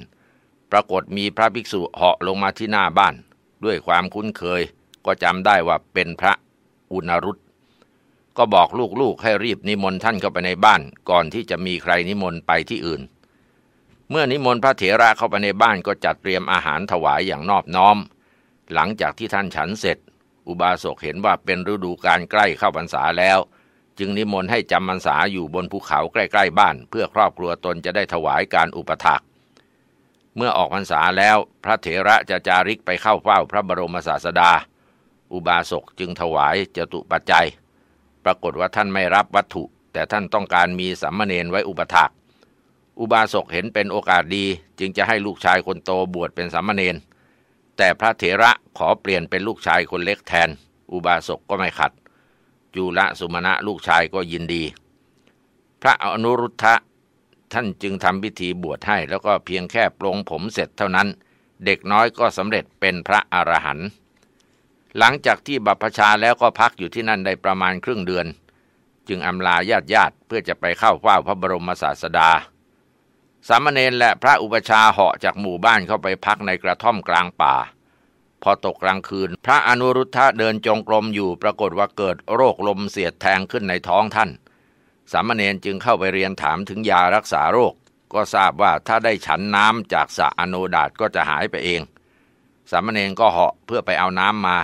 ปรากฏมีพระภิกษุเหาะลงมาที่หน้าบ้าน ด้วยความคุ้นเคยก็จำได้ว่าเป็นพระอุณรุต ก็บอกลูกๆให้รีบนิมนต์ท่านเข้าไปในบ้าน ก่อนที่จะมีใครนิมนต์ไปที่อื่น เมื่อนิมนต์พระเถระเข้าไปในบ้านก็จัดเตรียมอาหารถวายอย่างนอบน้อม หลังจากที่ท่านฉันเสร็จ อุบาสกเห็นว่าเป็นฤดูการใกล้เข้าพรรษาแล้ว จึงนิมนต์ให้จำพรรษาอยู่บนภูเขาใกล้ๆบ้าน เพื่อครอบครัวตนจะได้ถวายการอุปถากเมื่อออกพรรษาแล้วพระเถระจะจาริกไปเข้าเฝ้าพระบรมศาสดา อุบาสกจึงถวายจตุปัจจัย รากฏว่าท่านไม่รับวัตถุ แต่ท่านต้องการมีสัมมเนนไว้อุปถากอุบาสกเห็นเป็นโอกาสดี จึงจะให้ลูกชายคนโตบวชเป็นสัมมเนนแต่พระเถระขอเปลี่ยนเป็นลูกชายคนเล็กแทน อุบาสกก็ไม่ขัด จุลสุมาณะลูกชายก็ยินดี พระอนุรุทธะท่านจึงทำพิธีบวชให้ แล้วก็เพียงแค่ปลงผมเสร็จเท่านั้น เด็กน้อยก็สำเร็จเป็นพระอรหันต์ หลังจากที่บัพพชาแล้วก็พักอยู่ที่นั่นได้ประมาณครึ่งเดือน จึงอำลาญาติญาติเพื่อจะไปเข้าเฝ้าพระบรมศาสดา สามเณรและพระอุปชาเหาะจากหมู่บ้านเข้าไปพักในกระท่อมกลางป่า พอตกกลางคืน พระอนุรุทธะเดินจงกรมอยู่ปรากฏว่าเกิดโรคลมเสียดแทงขึ้นในท้องท่าน สามเณรจึงเข้าไปเรียนถามถึงยารักษาโรค ก็ทราบว่าถ้าได้ฉันน้ำจากสระอโนดาตก็จะหายไปเอง สามเณรก็เหาะเพื่อไปเอาน้ำมา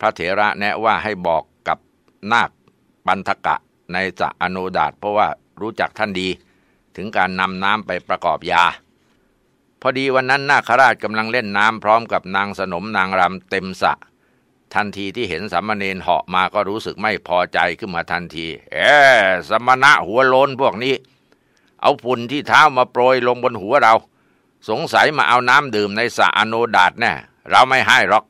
พระเถระแนะว่าให้บอกกับนาคปันทกะในสะอโนดาตเพราะว่ารู้จักท่านดี ถึงการนำน้ำไปประกอบยา พอดีวันนั้นนาคราชกำลังเล่นน้ำพร้อมกับนางสนมนางรำเต็มสะ ทันทีที่เห็นสามเณรเหาะมาก็รู้สึกไม่พอใจขึ้นมาทันที เอ๊สมณะหัวโลนพวกนี้ เอาฝุ่นที่เท้ามาโปรยลงบนหัวเรา สงสัยมาเอาน้ำดื่มในสะอโนดาตแน่เราไม่ให้หรอก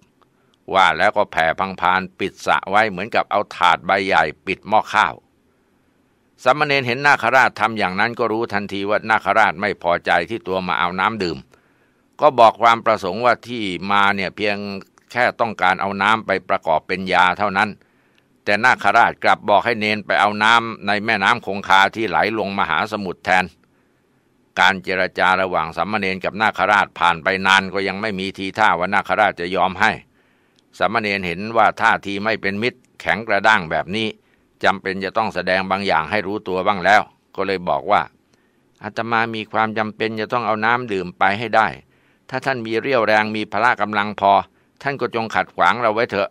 ว่าแล้วก็แผ่พังพานปิดสะไว้เหมือนกับเอาถาดใบใหญ่ปิดหม้อข้าวสามเณรเห็นนาคราชทำอย่างนั้นก็รู้ทันทีว่านาคราชไม่พอใจที่ตัวมาเอาน้ำดื่ม ก็บอกความประสงค์ว่าที่มาเนี่ยเพียงแค่ต้องการเอาน้ำไปประกอบเป็นยาเท่านั้น แต่นาคราชกลับบอกให้เนนไปเอาน้ำในแม่น้ำคงคาที่ไหลลงมหาสมุทรแทน การเจรจาระหว่างสามเณรกับนาคราชผ่านไปนานก็ยังไม่มีทีท่าว่านาคราชจะยอมให้ สามเณรเห็นว่าท่าทีไม่เป็นมิตร แข็งกระด้างแบบนี้จำเป็นจะต้องแสดงบางอย่างให้รู้ตัวบ้างแล้ว ก็เลยบอกว่าอาตมามีความจำเป็นจะต้องเอาน้ำดื่มไปให้ได้ ถ้าท่านมีเรี่ยวแรงมีพละกำลังพอ ท่านก็จงขัดขวางเราไว้เถอะ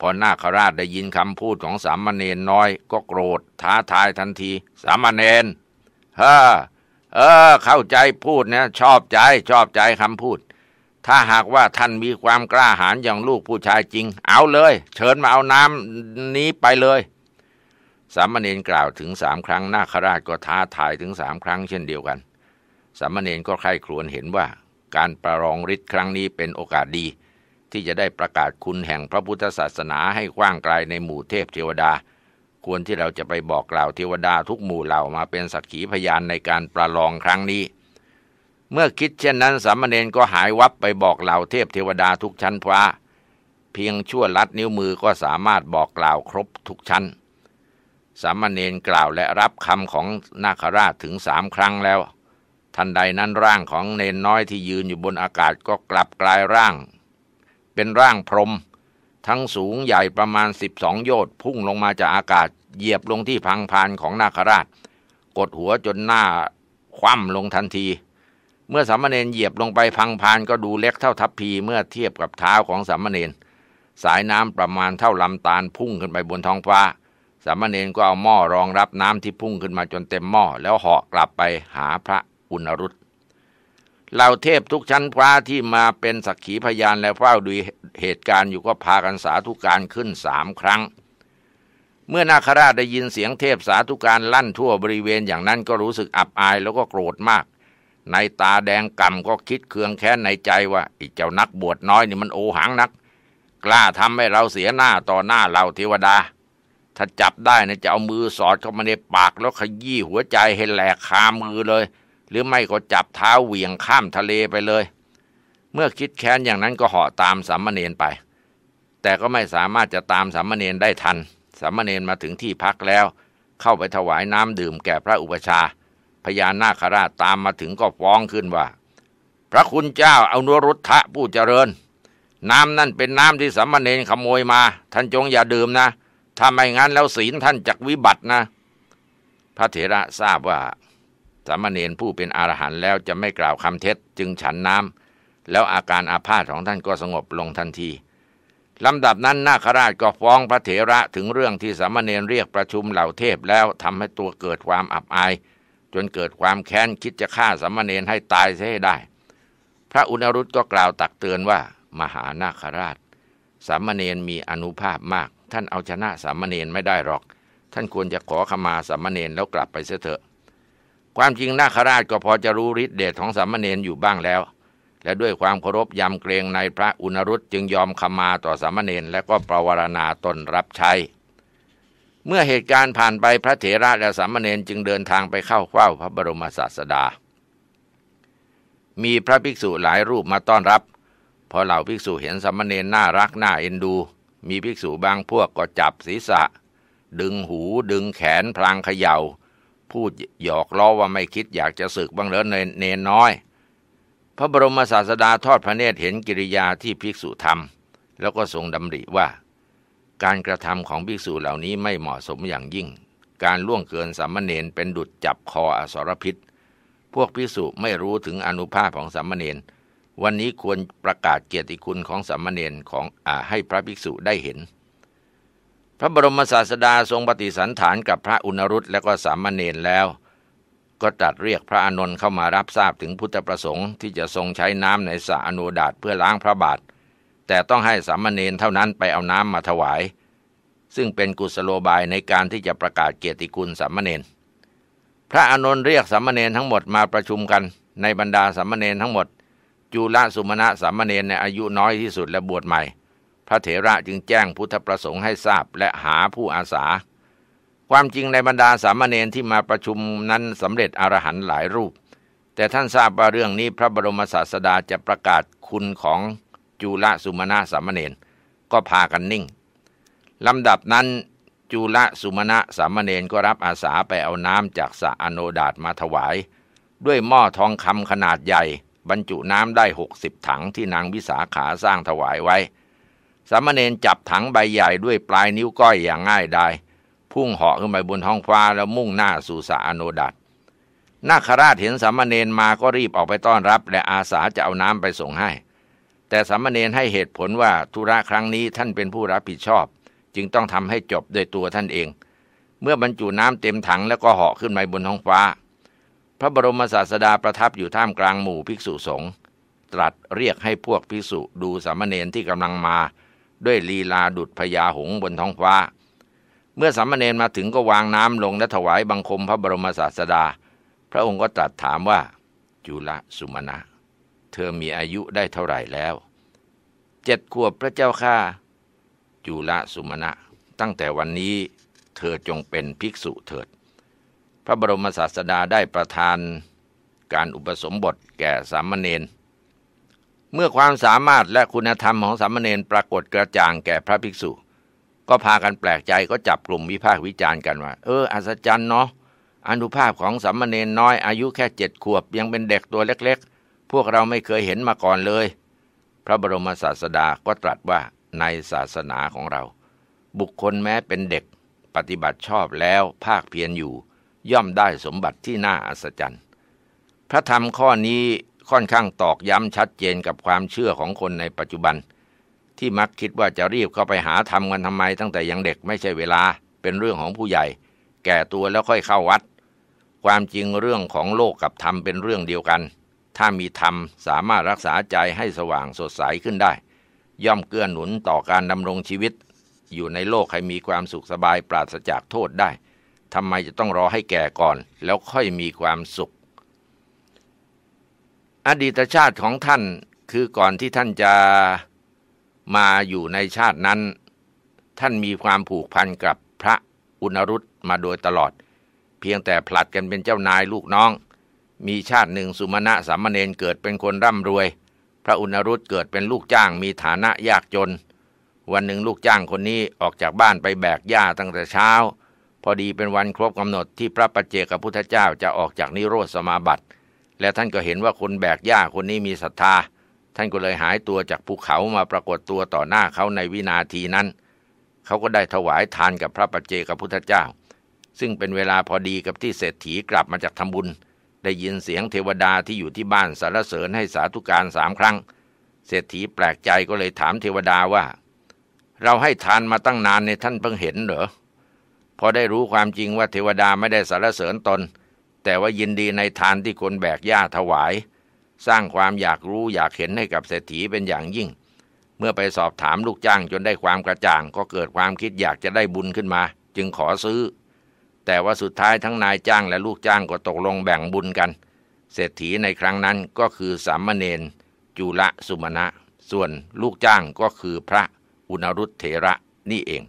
พอนาคราชได้ยินคำพูดของสามเณรน้อย ก็โกรธ ท้าทายทันที สามเณรเฮ้อเออ เข้าใจพูดนะ ชอบใจชอบใจคำพูด ถ้าหากว่าท่านมีความกล้าหาญอย่างลูกผู้ชายจริง เอาเลย เชิญมาเอาน้ำนี้ไปเลย สามเณรกล่าวถึงสามครั้งนาคราชก็ท้าทายถึงสามครั้งเช่นเดียวกัน สามเณรก็ใคร่ครวญเห็นว่า การประลองฤทธิ์ครั้งนี้เป็นโอกาสดี ที่จะได้ประกาศคุณแห่งพระพุทธศาสนาให้กว้างไกลในหมู่เทพเทวดา ควรที่เราจะไปบอกกล่าวเทวดาทุกหมู่เหล่ามาเป็นสักขีพยานในการประลองครั้งนี้ เมื่อคิดเช่นนั้นสามเณรก็หายวับไปบอกเหล่าเทพเทวดาทุกชั้นฟ้า เพียงชั่วลัดนิ้วมือก็สามารถบอกกล่าวครบทุกชั้น สามเณรกล่าวและรับคำของนาคราชถึงสามครั้งแล้ว ทันใดนั้นร่างของเนนน้อยที่ยืนอยู่บนอากาศก็กลับกลายร่าง เป็นร่างพรหมทั้งสูงใหญ่ประมาณสิบสองโยชน์พุ่งลงมาจากอากาศเหยียบลงที่พังพานของนาคราช กดหัวจนหน้าคว่ำลงทันที เมื่อสามเณรเหยียบลงไปพังพานก็ดูเล็กเท่าทัพพีเมื่อเทียบกับเท้าของสามเณรสายน้ำประมาณเท่าลำตาลพุ่งขึ้นไปบนท้องฟ้า สามเณรก็เอาหม้อรองรับน้ำที่พุ่งขึ้นมาจนเต็มหม้อแล้วเหาะกลับไปหาพระอุณรุตเหล่าเทพทุกชั้นฟ้าที่มาเป็นสักขีพยานและเฝ้าดูเหตุการณ์อยู่ก็พากันสาธุการขึ้นสามครั้ง เมื่อนาคราชได้ยินเสียงเทพสาธุการลั่นทั่วบริเวณอย่างนั้นก็รู้สึกอับอายแล้วก็โกรธมาก ในตาแดงกำก็คิดเคืองแค้นในใจว่าไอ้เจ้านักบวชน้อยนี่มันโอหังนัก กล้าทำให้เราเสียหน้าต่อหน้าเราเทวดา ถ้าจับได้นะจะเอามือสอดเข้ามาในปากแล้วขยี้หัวใจให้แหลกคามือเลย หรือไม่ก็จับเท้าเหวี่ยงข้ามทะเลไปเลย เมื่อคิดแค้นอย่างนั้นก็เหาะตามสามเณรไป แต่ก็ไม่สามารถจะตามสามเณรได้ทันสามเณรมาถึงที่พักแล้ว เข้าไปถวายน้ำดื่มแก่พระอุปชา พญานาคราชตามมาถึงก็ฟ้องขึ้นว่า พระคุณเจ้าเอานรุทธะผู้เจริญ น้ำนั่นเป็นน้ำที่สามเณรขโมยมา ท่านจงอย่าดื่มนะถ้าไม่งั้นแล้วศีลท่านจักวิบัตินะ พระเถระทราบว่าสามเณรผู้เป็นอรหันต์แล้วจะไม่กล่าวคำเท็จจึงฉันน้ำแล้วอาการอาพาธของท่านก็สงบลงทันทีลำดับนั้นนาคราชก็ฟ้องพระเถระถึงเรื่องที่สามเณรเรียกประชุมเหล่าเทพแล้วทำให้ตัวเกิดความอับอาย จนเกิดความแค้นคิดจะฆ่าสามเณรให้ตายเสียให้ได้ พระอุณรุตก็กล่าวตักเตือนว่า มหานาคราช สามเณรมีอนุภาพมาก ท่านเอาชนะสามเณรไม่ได้หรอก ท่านควรจะขอขมาสามเณรแล้วกลับไปเสียเถอะ ความจริงนาคราชก็พอจะรู้ฤทธิ์เดชของสามเณรอยู่บ้างแล้ว และด้วยความเคารพยำเกรงในพระอุณรุตจึงยอมขมาต่อสามเณรและก็ประวรณาตนรับใช้ เมื่อเหตุการณ์ผ่านไปพระเถระและสามเณรจึงเดินทางไปเข้าเฝ้าพระบรมศาสดา มีพระภิกษุหลายรูปมาต้อนรับ พอเหล่าภิกษุเห็นสามเณรน่ารักน่าเอ็นดู มีภิกษุบางพวกก็จับศีรษะ ดึงหูดึงแขนพลางเขยา่า พูดหยอกล้อว่าไม่คิดอยากจะศึกบ้างเหรอเนนน้อย พระบรมศาสดาทอดพระเนตรเห็นกิริยาที่ภิกษุทำแล้วก็ทรงดำริว่า การกระทำของภิกษุเหล่านี้ไม่เหมาะสมอย่างยิ่ง การล่วงเกินสามเณรเป็นดุจจับคออสรพิษ พวกภิกษุไม่รู้ถึงอนุภาพของสามเณร วันนี้ควรประกาศเกียรติคุณของสามเณรของอาให้พระภิกษุได้เห็น พระบรมศาสดาทรงปฏิสันฐานกับพระอุณรุตและก็สามเณรแล้ว ก็ตรัสเรียกพระอานนท์เข้ามารับทราบถึงพุทธประสงค์ที่จะทรงใช้น้ำในสระอโนดาตเพื่อล้างพระบาท แต่ต้องให้สามเณรเท่านั้นไปเอาน้ำมาถวาย ซึ่งเป็นกุศโลบายในการที่จะประกาศเกียรติคุณสามเณรพระอานนท์เรียกสามเณรทั้งหมดมาประชุมกัน ในบรรดาสามเณรทั้งหมด จุลสุมาณะสามเณรในอายุน้อยที่สุดและบวชใหม่ พระเถระจึงแจ้งพุทธประสงค์ให้ทราบและหาผู้อาสา ความจริงในบรรดาสามเณรที่มาประชุมนั้นสำเร็จอรหันต์หลายรูป แต่ท่านทราบว่าเรื่องนี้พระบรมศาสดาจะประกาศคุณของ จุลสุมาณะสามเณรก็พากันนิ่งลำดับนั้นจุลสุมาณะสามเณรก็รับอาสาไปเอาน้ำจากสระอโนดาตมาถวาย ด้วยหม้อทองคำขนาดใหญ่ บรรจุน้ำได้หกสิบถังที่นางวิสาขาสร้างถวายไว้ สามเณรจับถังใบใหญ่ด้วยปลายนิ้วก้อยอย่างง่ายดายพุ่งเหาะขึ้นไปบนท้องฟ้าแล้วมุ่งหน้าสู่สาอโนดัตนาคราชเห็นสามเณรมาก็รีบออกไปต้อนรับ และอาสาจะเอาน้ำไปส่งให้ แต่สามเณรให้เหตุผลว่าธุระครั้งนี้ท่านเป็นผู้รับผิดชอบ จึงต้องทำให้จบโดยตัวท่านเอง เมื่อบรรจุน้ำเต็มถังแล้วก็เหาะขึ้นไปบนท้องฟ้า พระบรมศาสดาประทับอยู่ท่ามกลางหมู่ภิกษุสงฆ์ตรัสเรียกให้พวกภิกษุดูสามเณรที่กำลังมา ด้วยลีลาดุดพญาหงบนท้องฟ้า เมื่อสามเณรมาถึงก็วางน้ำลงและถวายบังคมพระบรมศาสดา พระองค์ก็ตรัสถามว่าจุลสุมาณะ เธอมีอายุได้เท่าไหร่แล้วเจ็ดขวบพระเจ้าข้าจุลสุมาณะ ตั้งแต่วันนี้เธอจงเป็นภิกษุเถิด พระบรมศาสดาได้ประทานการอุปสมบทแก่สามเณรเมื่อความสามารถและคุณธรรมของสามเณรปรากฏกระจ่างแก่พระภิกษุ ก็พากันแปลกใจก็จับกลุ่มวิพากษ์วิจารณ์กันว่า เอออัศจรรย์เนาะอนุภาพของสัมเนนน้อยอายุแค่เจ็ดขวบ ยังเป็นเด็กตัวเล็กๆ พวกเราไม่เคยเห็นมาก่อนเลย พระบรมศาสดาก็ตรัสว่าในศาสนาของเรา บุคคลแม้เป็นเด็กปฏิบัติชอบแล้วภาคเพียรอยู่ ย่อมได้สมบัติที่น่าอัศจรรย์ พระธรรมข้อนี้ค่อนข้างตอกย้ำชัดเจนกับความเชื่อของคนในปัจจุบัน ที่มักคิดว่าจะรีบเข้าไปหาทำกันทำไม ตั้งแต่ยังเด็กไม่ใช่เวลาเป็นเรื่องของผู้ใหญ่ แก่ตัวแล้วค่อยเข้าวัด ความจริงเรื่องของโลกกับธรรมเป็นเรื่องเดียวกัน ถ้ามีธรรมสามารถรักษาใจให้สว่างสดใสขึ้นได้ ย่อมเกื้อหนุนต่อการดำรงชีวิต อยู่ในโลกให้มีความสุขสบายปราศจากโทษได้ทำไมจะต้องรอให้แก่ก่อน แล้วค่อยมีความสุข อดีตชาติของท่านคือก่อนที่ท่านจะมาอยู่ในชาตินั้น ท่านมีความผูกพันกับพระอุณรุตมาโดยตลอด เพียงแต่ผลัดกันเป็นเจ้านายลูกน้อง มีชาติหนึ่งสุมาณะสามเณรเกิดเป็นคนร่ำรวยพพระอุณรุตเกิดเป็นลูกจ้างมีฐานะยากจน วันหนึ่งลูกจ้างคนนี้ออกจากบ้านไปแบกหญ้าตั้งแต่เช้า พอดีเป็นวันครบกำหนดที่พระปัจเจกพุทธเจ้าจะออกจากนิโรธสมาบัติ และท่านก็เห็นว่าคนแบกหญ้าคนนี้มีศรัทธา ท่านก็เลยหายตัวจากภูเขามาปรากฏตัวต่อหน้าเขาในวินาทีนั้น เขาก็ได้ถวายทานกับพระปัจเจกพุทธเจ้า ซึ่งเป็นเวลาพอดีกับที่เศรษฐีกลับมาจากทำบุญ ได้ยินเสียงเทวดาที่อยู่ที่บ้านสารเสริญให้สาธุการสามครั้ง เศรษฐีแปลกใจก็เลยถามเทวดาว่า เราให้ทานมาตั้งนานในท่านเพิ่งเห็นเหรอพอได้รู้ความจริงว่าเทวดาไม่ได้สารเสริญตน แต่ว่ายินดีในทานที่คนแบกหญ้าถวาย สร้างความอยากรู้อยากเห็นให้กับเศรษฐีเป็นอย่างยิ่ง เมื่อไปสอบถามลูกจ้างจนได้ความกระจ่าง ก็เกิดความคิดอยากจะได้บุญขึ้นมา จึงขอซื้อ แต่ว่าสุดท้ายทั้งนายจ้างและลูกจ้างก็ตกลงแบ่งบุญกัน เศรษฐีในครั้งนั้นก็คือสามเณรจุลสุมาณะ ส่วนลูกจ้างก็คือพระอุณรุตเถระนี่เอง